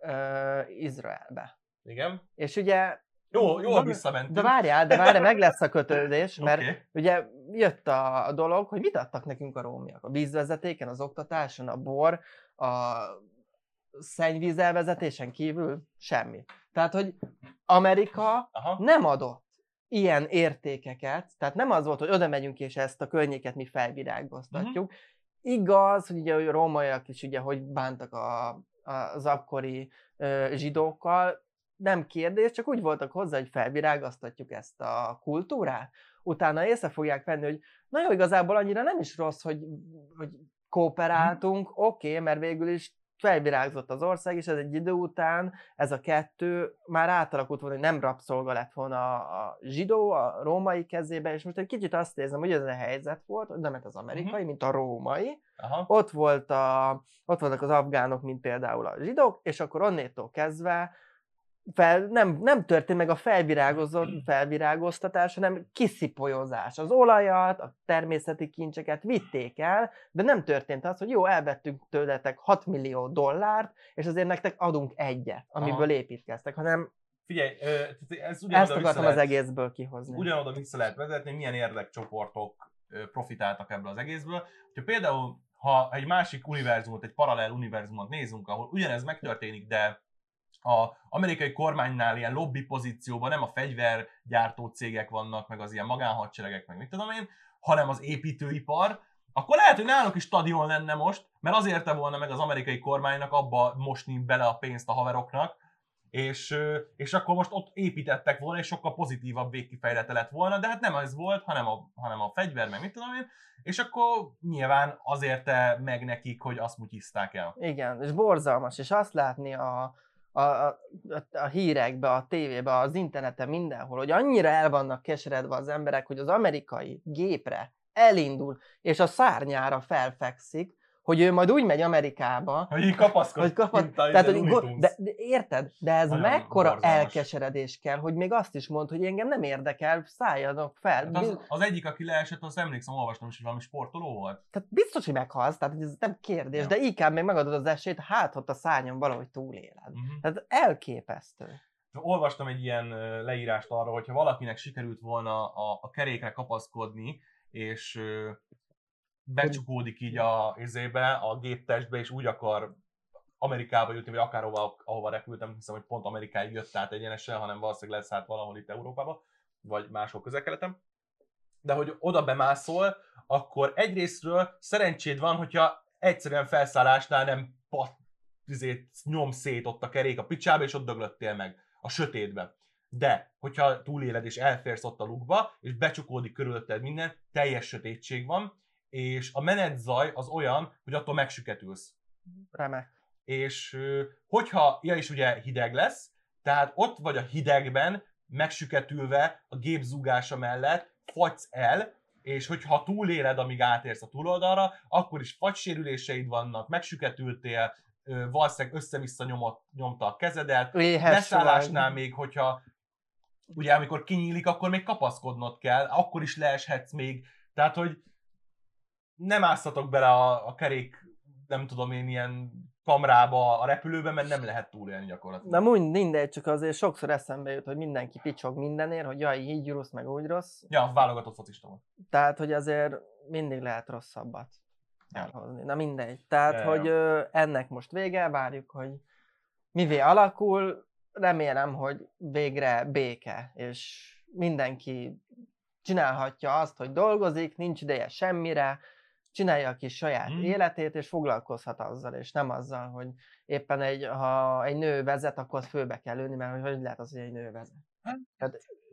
ö, Izraelbe. Igen. És ugye, Jó, jól de- visszamentünk. de várjál, de várjál, meg lesz a kötődés, mert Oké. ugye jött a, a dolog, hogy mit adtak nekünk a rómiak? A vízvezetéken, az oktatáson, a bor, a szennyvízelvezetésen kívül semmi. Tehát, hogy Amerika Aha. nem adott ilyen értékeket, tehát nem az volt, hogy oda megyünk és ezt a környéket mi felvirágoztatjuk. Igaz, hogy ugye a rómaiak is ugye, hogy bántak a, a, az akkori ö, zsidókkal, nem kérdés, csak úgy voltak hozzá, hogy felvirágoztatjuk ezt a kultúrát. Utána észre fogják venni, hogy na jó, igazából annyira nem is rossz, hogy, hogy kooperáltunk, oké, okay, mert végül is felvirágzott az ország, és ez egy idő után, ez a kettő már átalakult volna, hogy nem rabszolga lett volna a, zsidó a római kezébe, és most egy kicsit azt érzem, hogy ez a helyzet volt, hogy nem az amerikai, mint a római, Aha. ott, volt a, ott voltak az afgánok, mint például a zsidók, és akkor onnétól kezdve fel, nem, nem történt meg a felvirágozott, felvirágoztatás, hanem kiszipolyozás. Az olajat, a természeti kincseket vitték el, de nem történt az, hogy jó, elvettünk tőletek 6 millió dollárt, és azért nektek adunk egyet, amiből Aha. építkeztek, hanem Figyelj, ez ezt akartam az lehet, egészből kihozni. ugyanoda vissza lehet vezetni, milyen érdekcsoportok profitáltak ebből az egészből. Ha például, ha egy másik univerzumot, egy paralel univerzumot nézünk, ahol ugyanez megtörténik, de a amerikai kormánynál ilyen lobby pozícióban nem a fegyvergyártó cégek vannak, meg az ilyen magánhadseregek, meg mit tudom én, hanem az építőipar, akkor lehet, hogy náluk is stadion lenne most, mert azért te volna meg az amerikai kormánynak abba mosni bele a pénzt a haveroknak, és, és akkor most ott építettek volna, és sokkal pozitívabb végkifejlete lett volna, de hát nem ez volt, hanem a, hanem a fegyver, meg mit tudom én, és akkor nyilván azért meg nekik, hogy azt mutyizták el. Igen, és borzalmas, és azt látni a, a, a, a hírekbe, a tévébe, az interneten, mindenhol, hogy annyira el vannak keseredve az emberek, hogy az amerikai gépre elindul, és a szárnyára felfekszik, hogy ő majd úgy megy Amerikába, Hogy így kapaszkod. hogy a tehát, izé hogy, go- de, de, érted? De ez Nagyon mekkora borzalmas. elkeseredés kell, hogy még azt is mond, hogy engem nem érdekel, szálljanak fel. Hát az, az, egyik, aki leesett, azt emlékszem, olvastam is, hogy valami sportoló volt. Tehát biztos, hogy meghalsz, tehát ez nem kérdés, Ja. de inkább még megadod az esélyt, hát ott a szárnyon valahogy túléled. Uh-huh. Tehát elképesztő. Olvastam egy ilyen leírást arra, hogyha valakinek sikerült volna a, a kerékre kapaszkodni, és becsukódik így a izébe, a géptestbe, és úgy akar Amerikába jutni, vagy akárhova, ahova repültem, hiszem, hogy pont Amerikáig jött át egyenesen, hanem valószínűleg lesz hát valahol itt Európába, vagy máshol közel De hogy oda bemászol, akkor egyrésztről szerencséd van, hogyha egyszerűen felszállásnál nem pat, izé, nyom szét ott a kerék a picsába, és ott döglöttél meg a sötétbe. De, hogyha túléled és elférsz ott a lukba, és becsukódik körülötted minden, teljes sötétség van, és a menetzaj az olyan, hogy attól megsüketülsz. Remek. és hogyha, ja és ugye hideg lesz, tehát ott vagy a hidegben, megsüketülve a gép zúgása mellett, fagysz el, és hogyha túléled, amíg átérsz a túloldalra, akkor is fagysérüléseid vannak, megsüketültél, valószínűleg össze-vissza nyomott, nyomta a kezedet, Éhes leszállásnál még, hogyha ugye amikor kinyílik, akkor még kapaszkodnod kell, akkor is leeshetsz még, tehát hogy nem áztatok bele a, a kerék, nem tudom én, ilyen kamrába a repülőbe, mert nem lehet túlélni gyakorlatilag. Na úgy mindegy, csak azért sokszor eszembe jut, hogy mindenki picsog mindenért, hogy jaj, így rossz, meg úgy rossz. Ja, válogatott focista volt. Tehát, hogy azért mindig lehet rosszabbat Ja. elhozni. Na mindegy. Tehát, Ja, hogy ö, ennek most vége, várjuk, hogy mivé alakul. Remélem, hogy végre béke, és mindenki csinálhatja azt, hogy dolgozik, nincs ideje semmire, csinálja a kis saját Mm. életét, és foglalkozhat azzal, és nem azzal, hogy éppen egy, ha egy nő vezet, akkor főbe kell lőni, mert hogy, hogy lehet az, hogy egy nő vezet.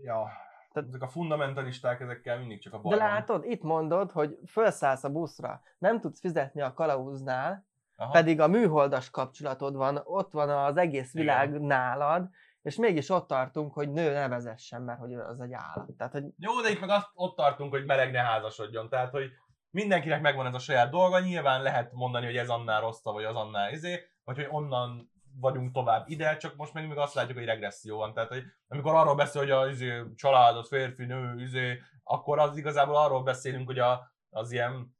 Ja, Tehát- ezek a fundamentalisták, ezekkel mindig csak a baj De van. látod, itt mondod, hogy felszállsz a buszra, nem tudsz fizetni a kalauznál, Aha. pedig a műholdas kapcsolatod van, ott van az egész Igen. világ nálad, és mégis ott tartunk, hogy nő ne vezessen, mert hogy az egy állat. Tehát, hogy Jó, de itt meg azt, ott tartunk, hogy meleg ne házasodjon. Tehát, hogy mindenkinek megvan ez a saját dolga, nyilván lehet mondani, hogy ez annál rosszabb, vagy az annál izé, vagy hogy onnan vagyunk tovább ide, csak most meg, meg azt látjuk, hogy regresszió van. Tehát, hogy amikor arról beszél, hogy a izé, család, az férfi, nő, izé, akkor az igazából arról beszélünk, hogy a, az ilyen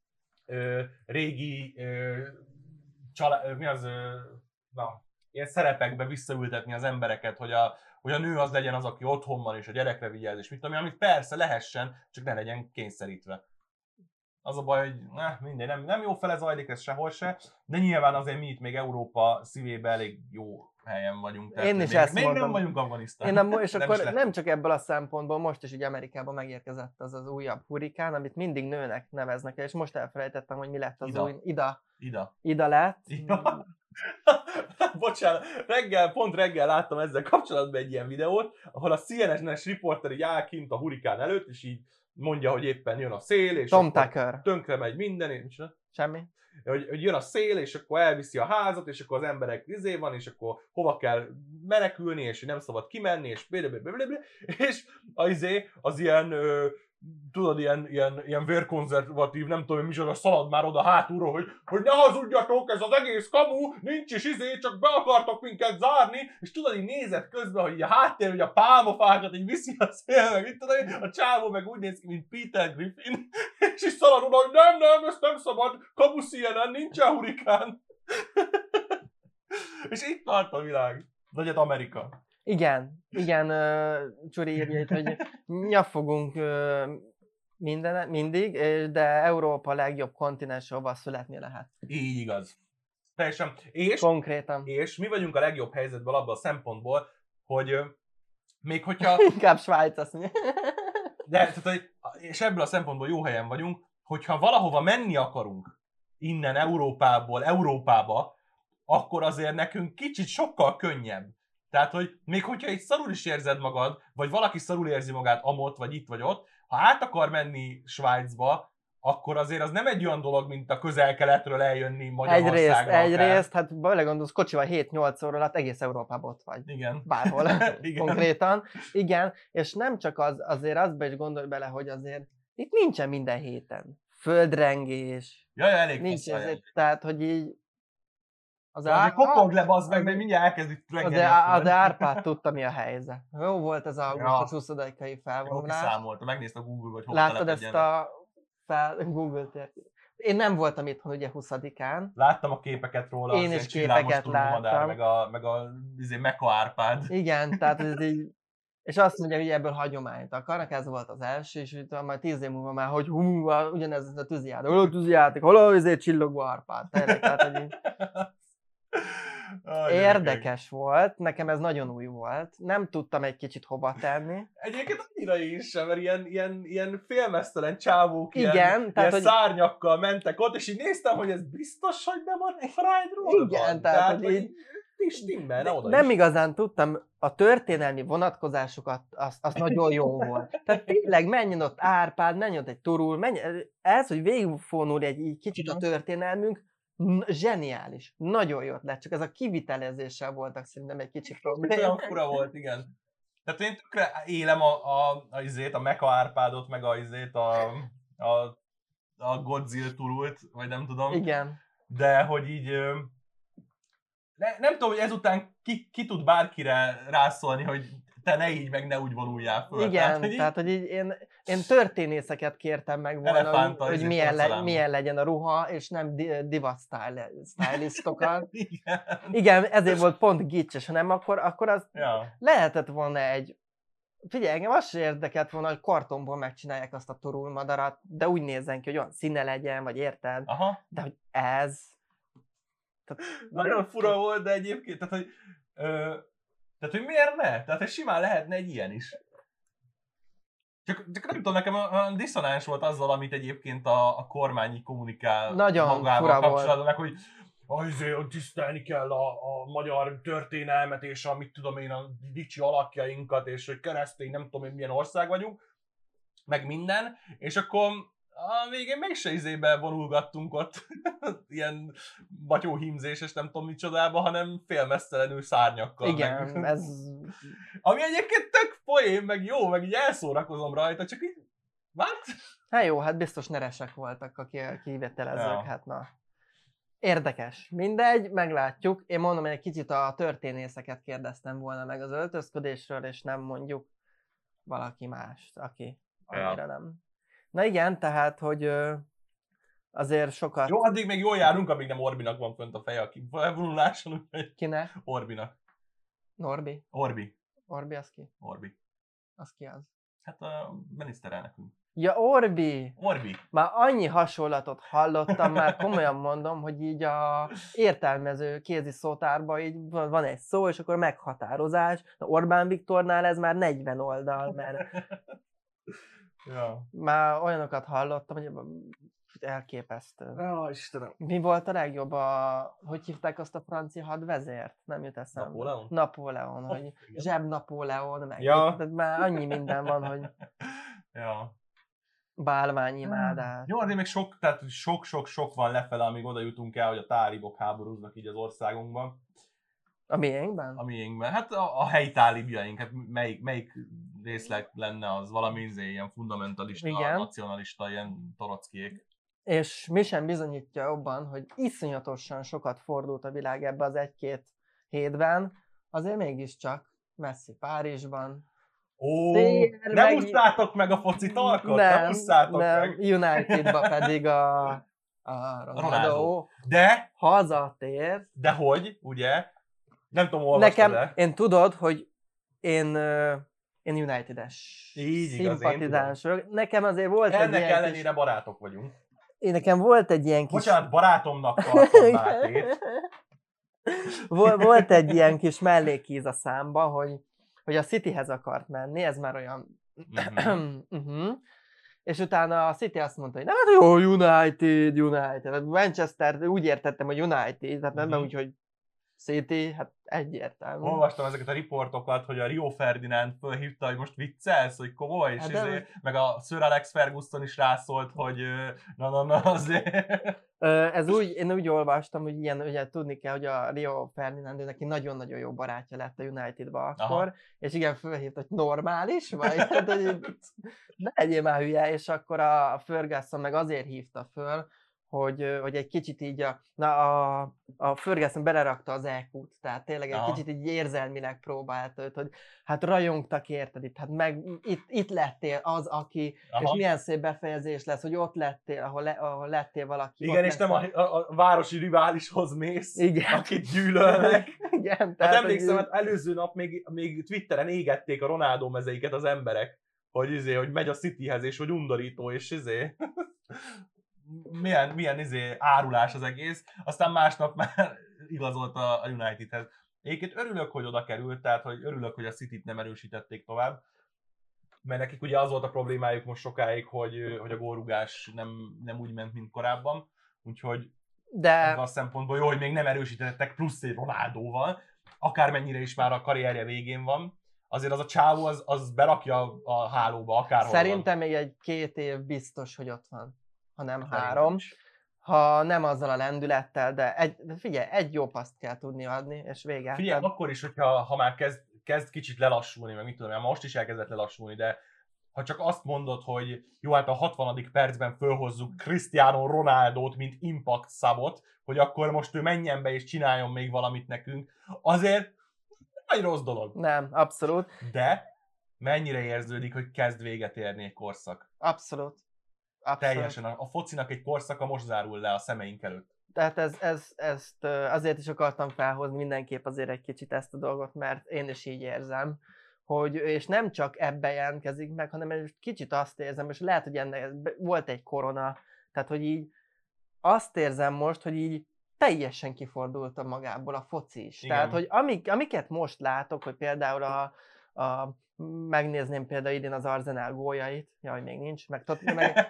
ö, régi ö, család, mi az, ö, na, ilyen szerepekbe visszaültetni az embereket, hogy a, hogy a nő az legyen az, aki otthon van, és a gyerekre vigyáz, és mit tudom, amit persze lehessen, csak ne legyen kényszerítve. Az a baj, hogy ne, mindegy, nem, nem jó fele zajlik ez sehol se, de nyilván azért mi itt még Európa szívében elég jó helyen vagyunk. Én hogy is még, ezt még mondom. nem vagyunk Afganisztán. én nem, és Nem akkor nem, csak ebből a szempontból, most is ugye Amerikában megérkezett az az újabb hurikán, amit mindig nőnek neveznek és most elfelejtettem, hogy mi lett az Ida. új, Ida, Ida. Ida lett. Ja. Bocsánat, reggel, pont reggel láttam ezzel kapcsolatban egy ilyen videót, ahol a CNN-es riporter így áll kint a hurikán előtt, és így mondja, hogy éppen jön a szél, és Tom akkor Tucker. tönkre megy minden, és? Semmi. hogy, hogy jön a szél, és akkor elviszi a házat, és akkor az emberek izé van, és akkor hova kell menekülni, és hogy nem szabad kimenni, és blablabla, és az izé, az ilyen, ö, tudod, ilyen, ilyen, ilyen vérkonzervatív, nem tudom, micsoda, szalad már oda hátulról, hogy, hogy ne hazudjatok, ez az egész kamu, nincs is izé, csak be akartok minket zárni, és tudod, így nézett közben, hogy a háttér, hogy a pálmafákat így viszi a szél, meg itt tudod, a csávó meg úgy néz ki, mint Peter Griffin, és így szalad oda, hogy nem, nem, ezt nem szabad, kamu CNN, nincsen hurikán. és itt tart a világ. Nagyot Amerika. Igen, igen, uh, Csuri írja itt, hogy nyafogunk uh, minden, mindig, de Európa legjobb kontinens, ahova születni lehet. Így igaz. Teljesen. És, Konkrétan. és mi vagyunk a legjobb helyzetben abban a szempontból, hogy még hogyha Inkább Svájc azt mondja. De, tehát, hogy, és ebből a szempontból jó helyen vagyunk, hogyha valahova menni akarunk innen Európából, Európába, akkor azért nekünk kicsit sokkal könnyebb. Tehát, hogy még hogyha itt szarul is érzed magad, vagy valaki szarul érzi magát amott, vagy itt, vagy ott, ha át akar menni Svájcba, akkor azért az nem egy olyan dolog, mint a közel-keletről eljönni Magyarországra. Egyrészt, akár. egyrészt, hát belegondolsz, kocsival 7-8 óra alatt egész Európában ott vagy. Igen. Bárhol, Igen. konkrétan. Igen, és nem csak az, azért azba is gondolj bele, hogy azért itt nincsen minden héten. Földrengés, Jaj, elég nincs ezért, tehát, hogy így az, Azért kopog le, bazd meg, mert mindjárt elkezdik az, az, Árpád tudta, mi a helyzet. Jó volt ez a Ja. augusztus 20-ai Jó felvonulás. kiszámolta, megnézte Google, hogy hol Láttad ezt a fel, Google tért. Én nem voltam itthon ugye 20-án. Láttam a képeket róla, Én is képeket láttam. meg a, meg a izé, Meka Árpád. Igen, tehát ez így, és azt mondja, hogy ebből hagyományt akarnak, ez volt az első, és utána majd tíz év múlva már, hogy hú, ugyanez a tűzijáték, hol a tűzijáték, hol a izé csillogó árpád. Tényleg, tehát, hogy. Érdekes volt, nekem ez nagyon új volt, nem tudtam egy kicsit hova tenni. Egyébként annyira én sem, mert ilyen, ilyen, ilyen félmeztelen csávók, Igen, ilyen, tehát, ilyen hogy- szárnyakkal mentek ott, és így néztem, hogy ez biztos, hogy nem a Pride-ról Igen, van. tehát, hogy hogy így- így stimmelne oda Nem is. igazán tudtam, a történelmi vonatkozásokat, az, az nagyon jó volt. Tehát tényleg menjen ott Árpád, menjen ott egy Turul, menjen, ez, hogy végigfonul egy így kicsit a történelmünk, n- zseniális. Nagyon jó lett, csak ez a kivitelezéssel voltak szerintem egy kicsit Olyan problémák. fura volt, igen. Tehát én tökre élem a, a, a, izét, a Meka Árpádot, meg a izét, a, a, a Godzilla turult, vagy nem tudom. Igen. de hogy így ne, nem tudom, hogy ezután ki, ki tud bárkire rászólni, hogy te ne így, meg ne úgy vonuljál föl. Igen, hogy így- tehát hogy így én, én történészeket kértem meg volna, hogy, hogy izé, milyen, le, milyen legyen a ruha, és nem di- divat stylistokat. Igen. Igen, ezért volt pont gicses, hanem akkor, akkor az Ja. lehetett volna egy Figyelj, engem az sem érdekelt volna, hogy kartonból megcsinálják azt a turul madarat, de úgy nézzen ki, hogy olyan színe legyen, vagy érted? Aha. De hogy ez... Tehát, Nagyon fura volt, de egyébként, tehát hogy, ö, tehát, hogy miért ne? Tehát, hogy simán lehetne egy ilyen is. Csak, csak nem tudom, nekem a, a diszonáns volt azzal, amit egyébként a, a kormány így kommunikál Nagyon magával kapcsolatban, meg hogy azért tisztelni kell a, a magyar történelmet, és a mit tudom én, a dicsi alakjainkat, és hogy keresztény, nem tudom én milyen ország vagyunk, meg minden, és akkor a végén mégse izébe vonulgattunk ott, ilyen batyóhímzés, és nem tudom micsodába, hanem félmeztelenül szárnyakkal. igen, meg. ez... Ami egyébként tök poén, meg jó, meg így elszórakozom rajta, csak így, what? Hát jó, hát biztos neresek voltak a ki- kivételezők, Ja. hát na. Érdekes. Mindegy, meglátjuk. Én mondom, hogy egy kicsit a történészeket kérdeztem volna meg az öltözködésről, és nem mondjuk valaki mást, aki Ja. annyira nem. Na igen, tehát, hogy azért sokat... Jó, addig még jól járunk, amíg nem Orbinak van fönt a feje, aki felvonuláson, úgyhogy Kinek? Orbinak. Norbi? Orbi. Orbi az ki? Orbi. Az ki az? Hát a miniszterelnökünk. Ja, Orbi! Orbi. Már annyi hasonlatot hallottam, már komolyan mondom, hogy így a értelmező kézi szótárban így van egy szó, és akkor meghatározás. Na Orbán Viktornál ez már 40 oldal, mert ja. már olyanokat hallottam, hogy elképesztő. Ja, Istenem. Mi volt a legjobb a, hogy hívták azt a francia hadvezért? Nem jut eszembe. Napóleon? Napóleon, hogy Igen. zseb Napóleon, meg Ja. tehát már annyi minden van, hogy Ja. bálványimádás. Jó, azért még sok, tehát sok-sok-sok van lefele, amíg oda jutunk el, hogy a tálibok háborúznak így az országunkban, A miénkben? a miénkben. Hát a, a helyi tálibjaink, hát melyik, melyik részleg lenne az valami izé, ilyen fundamentalista, Igen. nacionalista, ilyen torockiék. És mi sem bizonyítja jobban, hogy iszonyatosan sokat fordult a világ ebbe az egy-két hétben, azért mégiscsak messzi Párizsban. Ó, nem meg- úsztátok meg a foci talkot, nem, nem úsztátok nem, meg. Unitedba pedig a, a Ronaldo, Ronaldo. De, hazatér. de hogy, ugye, nem tudom, olvastad Nekem, de. én tudod, hogy én, én United-es Így igaz, szimpatizáns vagyok. Nekem azért volt egy Ennek ilyen ellenére barátok vagyunk. kis, én nekem volt egy ilyen kis Bocsánat, barátomnak tartom. Vol- volt egy ilyen kis mellékíz a számba, hogy, hogy a Cityhez akart menni, ez már olyan... Mhm. uh-huh. És utána a City azt mondta, hogy nem, hát jó, United, United. Hát Manchester, úgy értettem, hogy United, tehát nem Mhm. úgy, hogy City, hát egyértelmű. Olvastam ezeket a riportokat, hogy a Rio Ferdinand fölhívta, hogy most viccelsz, hogy komoly, és Hát hát de- izé, meg a Sir Alex Ferguson is rászólt, hogy na na na azért. Ez úgy, én úgy olvastam, hogy ilyen, ugye tudni kell, hogy a Rio Ferdinand, neki nagyon-nagyon jó barátja lett a Unitedba akkor, Aha. és igen, fölhívta, hogy normális vagy, hát, hogy ne legyél már hülye, és akkor a Ferguson meg azért hívta föl, hogy, hogy egy kicsit így a, na a, a Ferguson belerakta az EQ-t, tehát tényleg egy Aha. kicsit így érzelmileg próbálta őt, hogy hát rajongtak érted itt, hát meg itt, itt lettél az, aki, Aha. és milyen szép befejezés lesz, hogy ott lettél, ahol, le, ahol lettél valaki. Igen, és nem a, a, a városi riválishoz mész, Igen. akit gyűlölnek. Igen, Hát tehát, emlékszem, hogy hát előző nap még, még Twitteren égették a Ronaldo mezeiket az emberek, hogy izé, hogy megy a Cityhez, és hogy undorító, és izé, milyen, milyen izé árulás az egész. Aztán másnap már igazolt a Unitedhez. Egyébként örülök, hogy oda került, tehát hogy örülök, hogy a City-t nem erősítették tovább, mert nekik ugye az volt a problémájuk most sokáig, hogy, hogy a gólrugás nem, nem úgy ment, mint korábban, úgyhogy de a szempontból jó, hogy még nem erősítettek plusz egy Ronaldóval, akármennyire is már a karrierje végén van, azért az a csávó az, az berakja a hálóba, akárhol szerintem még egy két év biztos, hogy ott van, ha nem van. Szerintem három. Ha nem azzal a lendülettel, de egy, figyelj, egy jó paszt kell tudni adni, és vége. Figyelj, akkor is, hogyha ha már kezd, kezd kicsit lelassulni, meg mit tudom, én, most is elkezdett lelassulni, de ha csak azt mondod, hogy jó, hát a 60. percben fölhozzuk Cristiano Ronaldót, mint impact szabot, hogy akkor most ő menjen be és csináljon még valamit nekünk, azért egy rossz dolog. Nem, abszolút, De mennyire érződik, hogy kezd véget érni egy korszak? abszolút. Abszolút. Teljesen. A, focinak egy korszaka most zárul le a szemeink előtt. Tehát ez, ez, ezt azért is akartam felhozni mindenképp azért egy kicsit ezt a dolgot, mert én is így érzem, hogy és nem csak ebbe jelentkezik meg, hanem egy kicsit azt érzem, és lehet, hogy ennek volt egy korona, tehát hogy így azt érzem most, hogy így teljesen kifordult a magából a foci is. Igen. Tehát, hogy amik, amiket most látok, hogy például a, a megnézném például idén az Arsenal góljait, jaj, még nincs, meg, tot, meg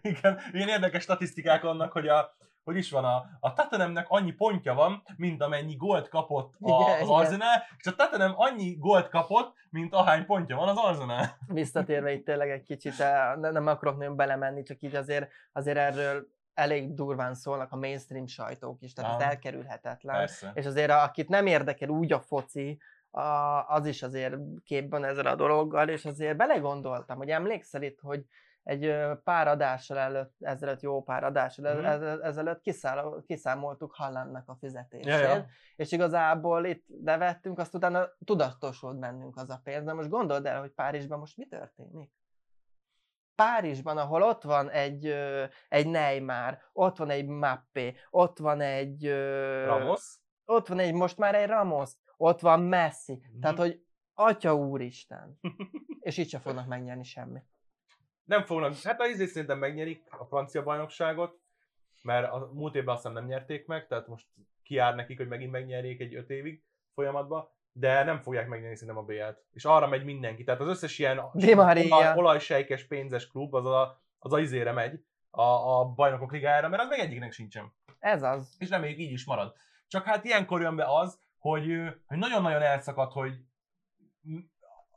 Igen, ilyen érdekes statisztikák vannak, hogy a, hogy is van, a, a Tottenhamnek annyi pontja van, mint amennyi gólt kapott a, Igen, az. Arsenal, és a Tottenham annyi gólt kapott, mint ahány pontja van az Arsenal. visszatérve itt tényleg egy kicsit, eh, ne- nem akarok nagyon belemenni, csak így azért, azért erről elég durván szólnak a mainstream sajtók is, tehát ez elkerülhetetlen. Persze. És azért akit nem érdekel úgy a foci, a, az is azért képben ezzel a dologgal, és azért belegondoltam, hogy emlékszel itt, hogy egy pár adással előtt, ezelőtt, jó pár adással mm. ezelőtt kiszáll, kiszámoltuk Hallandnak a fizetését, Ja, ja. és igazából itt levettünk, azt utána tudatosult bennünk az a pénz, de most gondold el, hogy Párizsban most mi történik? Párizsban, ahol ott van egy, egy Neymar, ott van egy Mappé, ott van egy... Ramos? ott van egy, most már egy Ramos, ott van Messi, tehát Mhm. hogy Atya úristen. És így sem fognak megnyerni semmit. Nem fognak, hát a izé szerintem megnyerik a francia bajnokságot, mert a múlt évben azt hiszem nem nyerték meg, tehát most kiár nekik, hogy megint megnyerjék egy öt évig folyamatban, de nem fogják megnyerni szerintem a BL-t. És arra megy mindenki. Tehát az összes ilyen olaj, olajsejkes pénzes klub, az a, az a izére megy, a, a bajnokok ligájára, mert az meg egyiknek sincsen. Ez az. És reméljük így is marad. Csak hát ilyenkor jön be az, hogy, hogy nagyon-nagyon elszakadt, hogy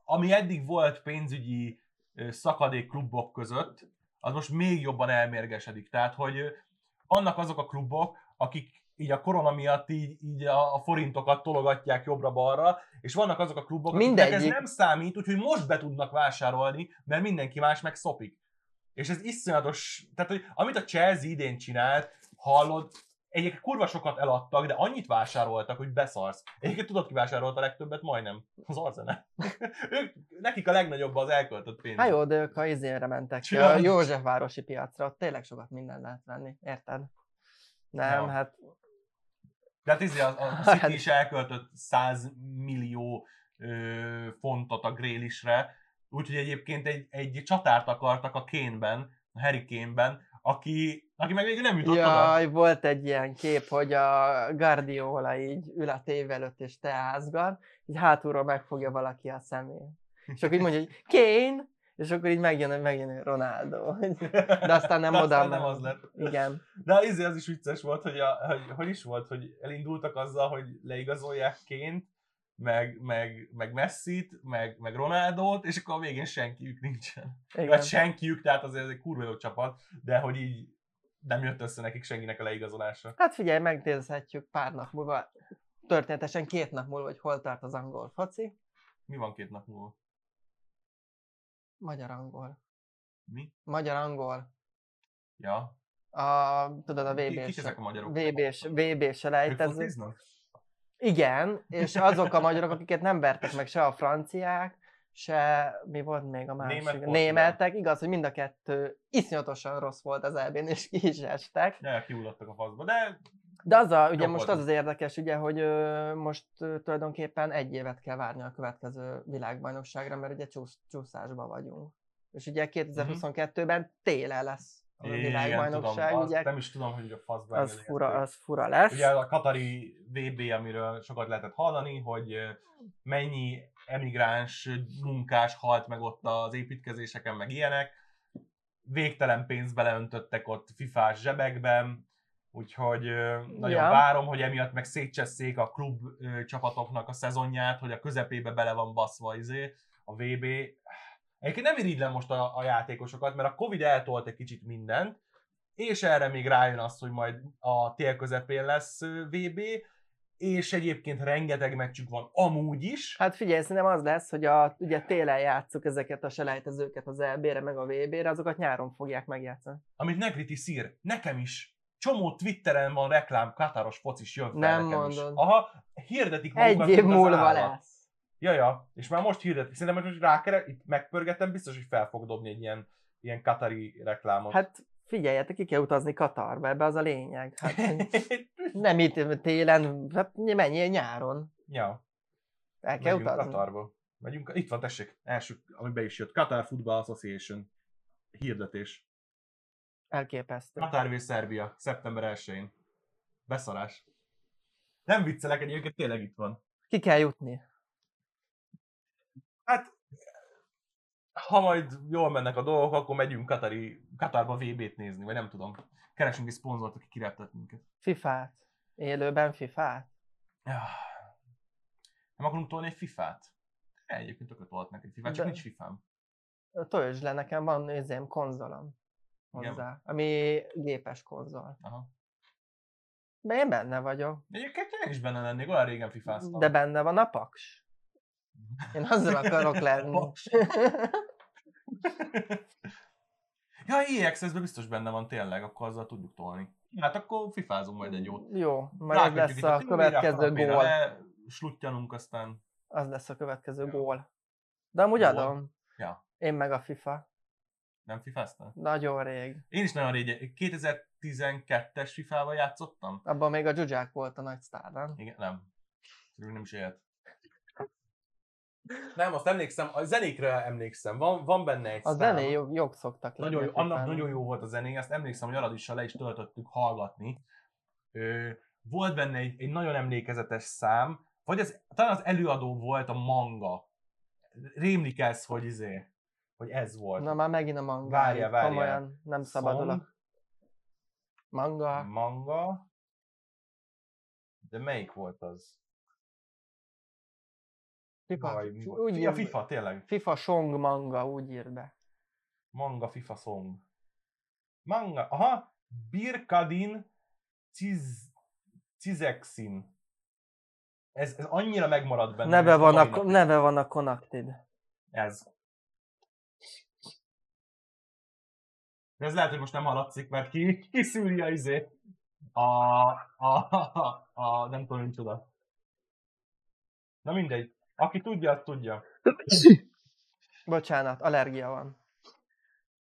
ami eddig volt pénzügyi szakadék klubok között, az most még jobban elmérgesedik. Tehát, hogy vannak azok a klubok, akik így a korona miatt így, így a, a forintokat tologatják jobbra-balra, és vannak azok a klubok, akiknek ez Mindegyik. nem számít, úgyhogy most be tudnak vásárolni, mert mindenki más meg szopik. És ez iszonyatos, tehát hogy amit a Chelsea idén csinált, hallod, egyébként kurva sokat eladtak, de annyit vásároltak, hogy beszarsz. Egyébként tudod, ki vásárolt a legtöbbet? Majdnem. Az Arsenal. ők, nekik a legnagyobb az elköltött pénz. Hát jó, de ők a izére mentek ki, a. Józsefvárosi piacra, ott tényleg sokat minden lehet venni, érted? Nem, Ja. hát De hát izé, a, a Hát- City is elköltött 100 millió ö, fontot a Grélisre, úgyhogy egyébként egy, egy csatárt akartak a Kane-ben, a Harry Kane-ben, aki, aki meg végül nem jutott oda. Jaj, volt egy ilyen kép, hogy a Guardiola így ül a tévé előtt és teázgat, így hátulról megfogja valaki a szemét. És akkor így mondja, hogy Kane, és akkor így megjön, megjön Ronaldo. De aztán nem De oda. aztán nem az lett. Igen. De izé, az is vicces volt, hogy, a, hogy, hogy is volt, hogy elindultak azzal, hogy leigazolják ként, meg, meg, meg Messi-t, meg, meg Ronaldót, és akkor a végén senkiük nincsen. Igen. Vagy senkiük, tehát azért ez egy kurva jó csapat, de hogy így nem jött össze nekik senkinek a leigazolása. Hát figyelj, megnézhetjük pár nap múlva, történetesen két nap múlva, hogy hol tart az angol foci. Mi van két nap múlva? Magyar angol. Mi? Magyar angol. Ja. A, tudod, a VB-s, Kik ezek a magyarok? VB-s, VB-s Ők selejtező. fociznak? Igen, és azok a magyarok, akiket nem vertek meg se a franciák, se, mi volt még a másik? Német. Németek, igaz, hogy mind a kettő iszonyatosan rossz volt az elbén, és ki is estek. Ja, kiulladtak a faszba, de De az a, ugye most volt. az az érdekes, ugye, hogy ö, most ö, tulajdonképpen egy évet kell várni a következő világbajnokságra, mert ugye csúsz, csúszásban vagyunk. És ugye 2022-ben téle lesz a igen, világbajnokság, tudom, azt ugye, nem is tudom, hogy a faszba az fura, az fura lesz. Ugye a Katari VB, amiről sokat lehetett hallani, hogy mennyi emigráns munkás halt meg ott az építkezéseken, meg ilyenek. Végtelen pénzt beleöntöttek ott fifás zsebekben, úgyhogy nagyon Ja. várom, hogy emiatt meg szétcsesszék a klub csapatoknak a szezonját, hogy a közepébe bele van baszva izé, a VB. Egyébként nem irigylem most a, a játékosokat, mert a Covid eltolt egy kicsit mindent, és erre még rájön az, hogy majd a tél közepén lesz VB, és egyébként rengeteg meccsük van amúgy is. Hát figyelj, szerintem az lesz, hogy a, ugye télen játszuk ezeket a selejtezőket az EB-re, meg a VB-re, azokat nyáron fogják megjátszani. amit Negriti szír, nekem is. Csomó Twitteren van reklám, Kataros focis jön fel Nem nekem mondod. is. Aha, hirdetik Egy magukat, év mint az múlva lesz. Ja, ja, és már most hirdetik. Szerintem most rákere, itt megpörgetem, biztos, hogy fel fog dobni egy ilyen, ilyen katari reklámot. Hát figyeljetek, ki kell utazni Katarba, ebbe az a lényeg. Hát, nem itt télen, hát mennyi nyáron. ja, El kell megyünk utazni. Katarba. Megyünk, itt van, tessék, első, ami be is jött. Qatar Football Association hirdetés. Elképesztő. Qatar v Szerbia, szeptember 1-én. Beszarás. Nem viccelek, egyébként tényleg itt van. Ki kell jutni. Hát, ha majd jól mennek a dolgok, akkor megyünk Katari, Katarba VB-t nézni, vagy nem tudom. Keresünk egy szponzort, aki kireptet minket. Fifát. Élőben fifát. Ja. Nem akarunk tolni egy fifát? Egyébként tököt tolhatnak egy fifát, csak De- nincs fifám. Töltsd le, nekem van nézém konzolom Igen. hozzá, ami gépes konzol. Aha. De én benne vagyok. Egyébként én is benne lennék, olyan régen fifáztam. De benne van a paks. Én azzal akarok lenni. Ja, EXS-ben biztos benne van tényleg, akkor azzal tudjuk tolni. Hát akkor fifázunk majd egy jót. Jó, majd Rákötjük lesz a tévére, következő gól. Le, slutjanunk aztán. Az lesz a következő Ja. gól. De amúgy Gól? adom. Ja. Én meg a FIFA. Nem fifáztál? Nagyon rég. Én is nagyon régen, 2012-es FIFA-val játszottam. Abban még a Zsuzsák volt a nagy sztár, nem? Igen, nem. Ő nem is élt. Nem, azt emlékszem, a zenékre emlékszem, van, van benne egy A szám. zené jog, jog szoktak lenni. Nagyon, a annak nagyon jó volt a zené, azt emlékszem, hogy Aradissal le is töltöttük hallgatni. Ö, volt benne egy, egy nagyon emlékezetes szám, vagy az, talán az előadó volt a manga. Rémlik ez, hogy izé, hogy ez volt. Na már megint a manga. Várjál, várjál. Komolyan, nem szabadulok. Song, Manga. manga. De melyik volt az? FIFA. Vaj, mi úgy Fi- ír, a FIFA, tényleg. FIFA Song manga, úgy ír be. Manga FIFA song. Manga, aha, Birkadin Ciz, Cizexin. Ez, ez annyira megmaradt benne. Neve van, a, napig. neve van a Connected. Ez. De ez lehet, hogy most nem hallatszik, mert ki, ki szűri a izé. A, a, a, a, nem tudom, micsoda. Na mindegy. Aki tudja, az tudja. Bocsánat, allergia van.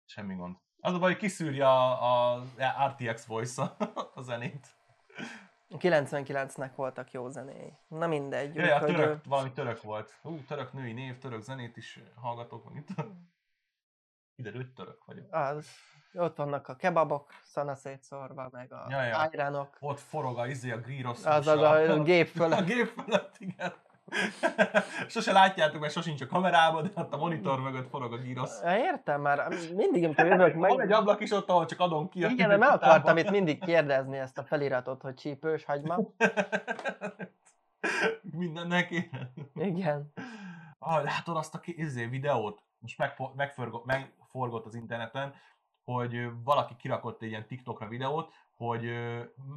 Semmi gond. Az a baj, hogy kiszűri a, a RTX voice a, a zenét. A 99-nek voltak jó zenéi. Na mindegy. Ja, ja, török, valami török volt. Ú, török női név, török zenét is hallgatok. Meg itt. Kiderült, török vagyok. Az, ott vannak a kebabok, szana szétszórva, meg a Ja, ja. ájránok. Ott forog a izé, a grírosz. Az húsa. a, a gép A fölött. gép fölött, igen. Sose látjátok, mert sosincs a kamerában, de ott a monitor mögött forog a gyrosz. Ja, Értem már, mindig, amikor jövök meg... Van egy ablak is ott, ahol csak adom ki. a Igen, de meg akartam itt mindig kérdezni ezt a feliratot, hogy csípős hagyma. Mindennek kéne. Igen. Ah, látod azt a izé, videót? Most megfo- megforgott, megforgott az interneten, hogy valaki kirakott egy ilyen TikTokra videót, hogy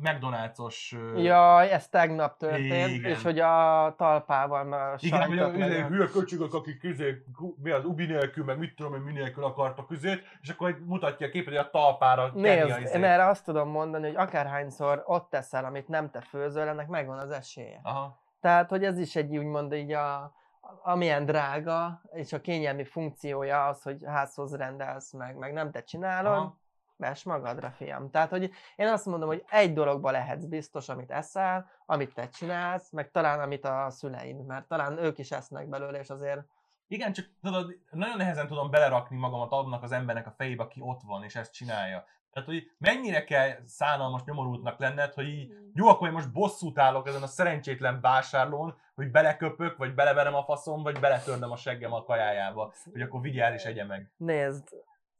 McDonald's-os... Jaj, ez tegnap történt, Igen. és hogy a talpával már Igen, hogy a izé, hülye köcsögök, akik izé, gu- mi az ubi nélkül, meg mit tudom én, mi nélkül akartak üzét, és akkor egy mutatja a képet, hogy a talpára Nézd, izét. én erre azt tudom mondani, hogy akárhányszor ott teszel, amit nem te főzöl, ennek megvan az esélye. Aha. Tehát, hogy ez is egy úgymond így a, amilyen drága, és a kényelmi funkciója az, hogy házhoz rendelsz meg, meg nem te csinálod, Aha. Vess magadra, fiam. Tehát, hogy én azt mondom, hogy egy dologba lehetsz biztos, amit eszel, amit te csinálsz, meg talán amit a szüleid, mert talán ők is esznek belőle, és azért Igen, csak tudod, nagyon nehezen tudom belerakni magamat annak az embernek a fejébe, aki ott van, és ezt csinálja. Tehát, hogy mennyire kell szánalmas nyomorultnak lenned, hogy így, jó, akkor én most bosszút állok ezen a szerencsétlen vásárlón, hogy beleköpök, vagy beleverem a faszom, vagy beletördem a seggem a kajájába, hogy akkor vigyál és egye meg. nézd,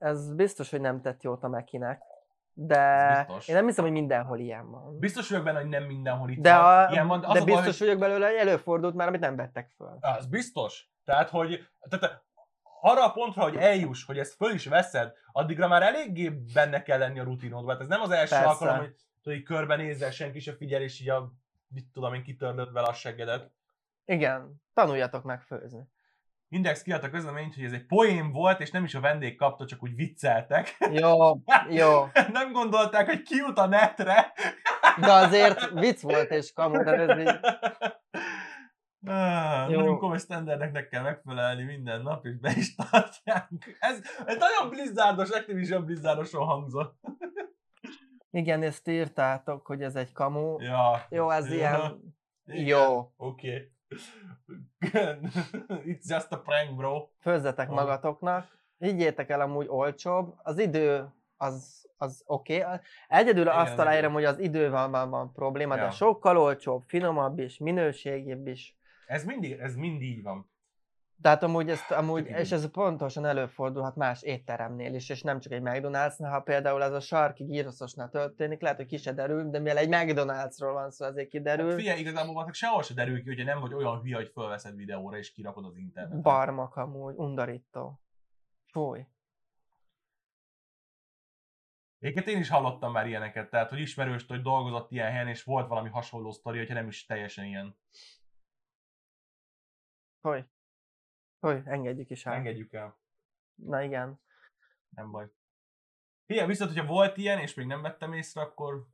ez biztos, hogy nem tett jót a Mekinek, de biztos. én nem hiszem, hogy mindenhol ilyen van. Biztos vagyok benne, hogy nem mindenhol itt De, van. a, Ilyen van, de, az de a baj, biztos hogy... vagyok belőle, hogy előfordult már, amit nem vettek föl. Az biztos. Tehát, hogy tehát arra a pontra, hogy eljuss, hogy ezt föl is veszed, addigra már eléggé benne kell lenni a rutinodban. Hát ez nem az első Persze. alkalom, hogy tudod, így körbenézzel, senki se figyel, és így a, mit tudom én, kitörlöd vele a seggedet. Igen, tanuljatok meg főzni. Index kiadta közleményt, hogy ez egy poén volt, és nem is a vendég kapta, csak úgy vicceltek. Jó, jó. nem gondolták, hogy kijut a netre. De azért vicc volt és kamu, de ez így... Ah, Jó. Nagyon komoly sztenderdeknek kell megfelelni minden nap, és be is tartják. Ez, ez nagyon blizzardos, Activision blizzardoson hangzott. Igen, ezt írtátok, hogy ez egy kamu. Ja. Jó, ez Ja. ilyen... Igen. Jó. Oké. It's just a prank, bro. Főzzetek Aha. magatoknak. Higgyétek el, amúgy olcsóbb. Az idő az, az oké. Okay. Egyedül Igen, azt találom, hogy az idővel van, van probléma, Ja. de sokkal olcsóbb, finomabb is, minőségibb is. Ez mindig, ez mindig így van. Tehát amúgy, ezt, amúgy és ez pontosan előfordulhat más étteremnél is, és nem csak egy McDonald'snál, ha például ez a sarki gyroszosnál történik, lehet, hogy ki se derül, de mivel egy McDonald'sról van szó, azért kiderül. Hát figyelj, igazából valószínűleg sehol se derül ki, hogyha nem vagy olyan hülye, hogy fölveszed videóra és kirakod az internetre. Barmak amúgy, undorító. Fúj. Éket én is hallottam már ilyeneket, tehát hogy ismerőst, hogy dolgozott ilyen helyen, és volt valami hasonló sztori, hogyha nem is teljesen ilyen. Hogy? Hogy? Engedjük is el. Engedjük el, Na igen. nem baj. Figyelj, viszont, hogyha volt ilyen, és még nem vettem észre, akkor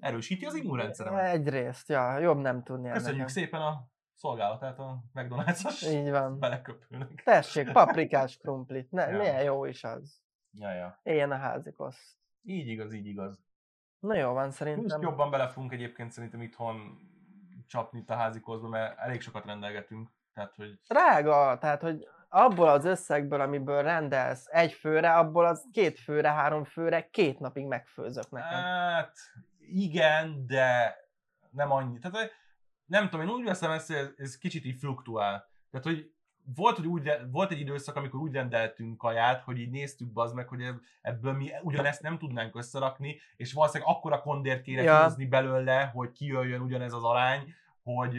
erősíti az immunrendszeremet. Egyrészt, ja, jobb nem tudni. Köszönjük szépen a szolgálatát a McDonald's-os Így van. beleköpőnek. Tessék, paprikás krumplit. Ne, Ja. milyen jó is az. Ja, ja. Éljen a házi koszt. Így igaz, így igaz. Na jó van, Most szerintem. jobban bele fogunk egyébként szerintem itthon csapni itt a házikozba, mert elég sokat rendelgetünk. Tehát, hogy Drága, tehát, hogy abból az összegből, amiből rendelsz egy főre, abból az két főre, három főre, két napig megfőzök nekem. Hát, igen, de nem annyi. Tehát nem tudom, én úgy veszem ezt, hogy ez, ez kicsit így fluktuál. Tehát, hogy volt, hogy úgy, volt egy időszak, amikor úgy rendeltünk kaját, hogy így néztük bazd meg, hogy ebb- ebből mi ugyanezt nem tudnánk összerakni, és valószínűleg akkora kondért kéne Ja. ja. húzni belőle, hogy kijöjjön ugyanez az arány, hogy,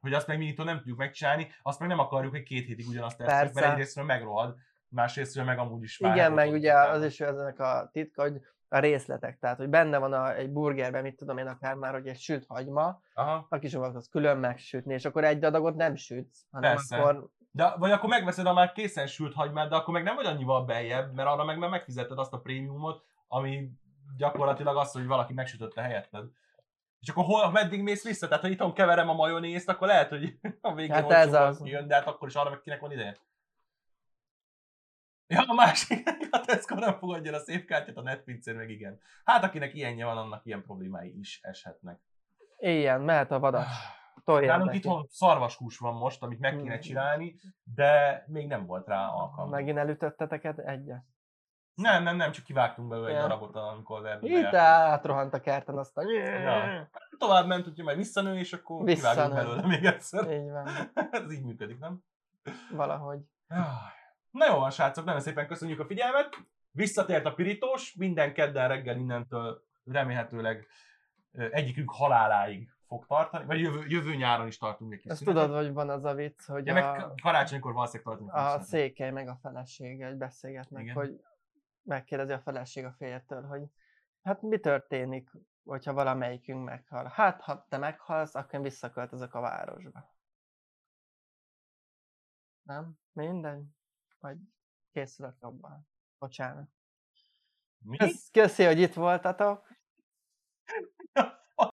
hogy azt meg mi itt nem tudjuk megcsinálni, azt meg nem akarjuk, hogy két hétig ugyanazt tesszük, mert egyrésztről megrohad, másrésztről meg amúgy is Igen, várható meg ugye az is ennek a titka, hogy a részletek, tehát hogy benne van a, egy burgerben, mit tudom én akár már, hogy egy sült hagyma, Aha. aki is az külön megsütni, és akkor egy adagot nem sütsz, hanem Persze. akkor De, vagy akkor megveszed a már készen sült hagymát, de akkor meg nem vagy annyival beljebb, mert arra meg már megfizetted azt a prémiumot, ami gyakorlatilag az, hogy valaki megsütötte helyetted. És akkor hol, meddig mész vissza? Tehát ha itthon keverem a majonézt, akkor lehet, hogy a végén Hát ez az. jön, de hát akkor is arra meg kinek van ideje. Ja, a másik, a Tesco nem fogadja a szép kártyát, a netpincér meg igen. Hát akinek ilyenje van, annak ilyen problémái is eshetnek. Ilyen, mehet a vadas. Tolják Nálunk itthon szarvashús van most, amit meg kéne Hmm. csinálni, de még nem volt rá alkalma. Megint elütöttetek egyet? Nem, nem, nem, csak kivágtunk belőle egy darabot, amikor az erdőbe Itt átrohant a kerten, aztán... Ja. tovább ment, hogyha majd visszanő, és akkor kivágunk Visszanő. belőle még egyszer. Így van. Ez így működik, nem? Valahogy. Na jó van, srácok, nagyon szépen köszönjük a figyelmet. Visszatért a pirítós, minden kedden reggel innentől remélhetőleg egyikünk haláláig fog tartani, vagy jövő, jövő nyáron is tartunk egy kis Ezt szünetet. tudod, hogy van az a vicc, hogy Ja, meg a, karácsonykor valószínűleg tartunk a székely meg a felesége egy beszélgetnek, Igen. hogy megkérdezi a feleség a férjtől, hogy hát mi történik, hogyha valamelyikünk meghal. Hát, ha te meghalsz, akkor én visszaköltözök a városba. Nem? Mindegy. Majd készülök abban. Bocsánat. Mi? Kösz- Köszi, hogy itt voltatok.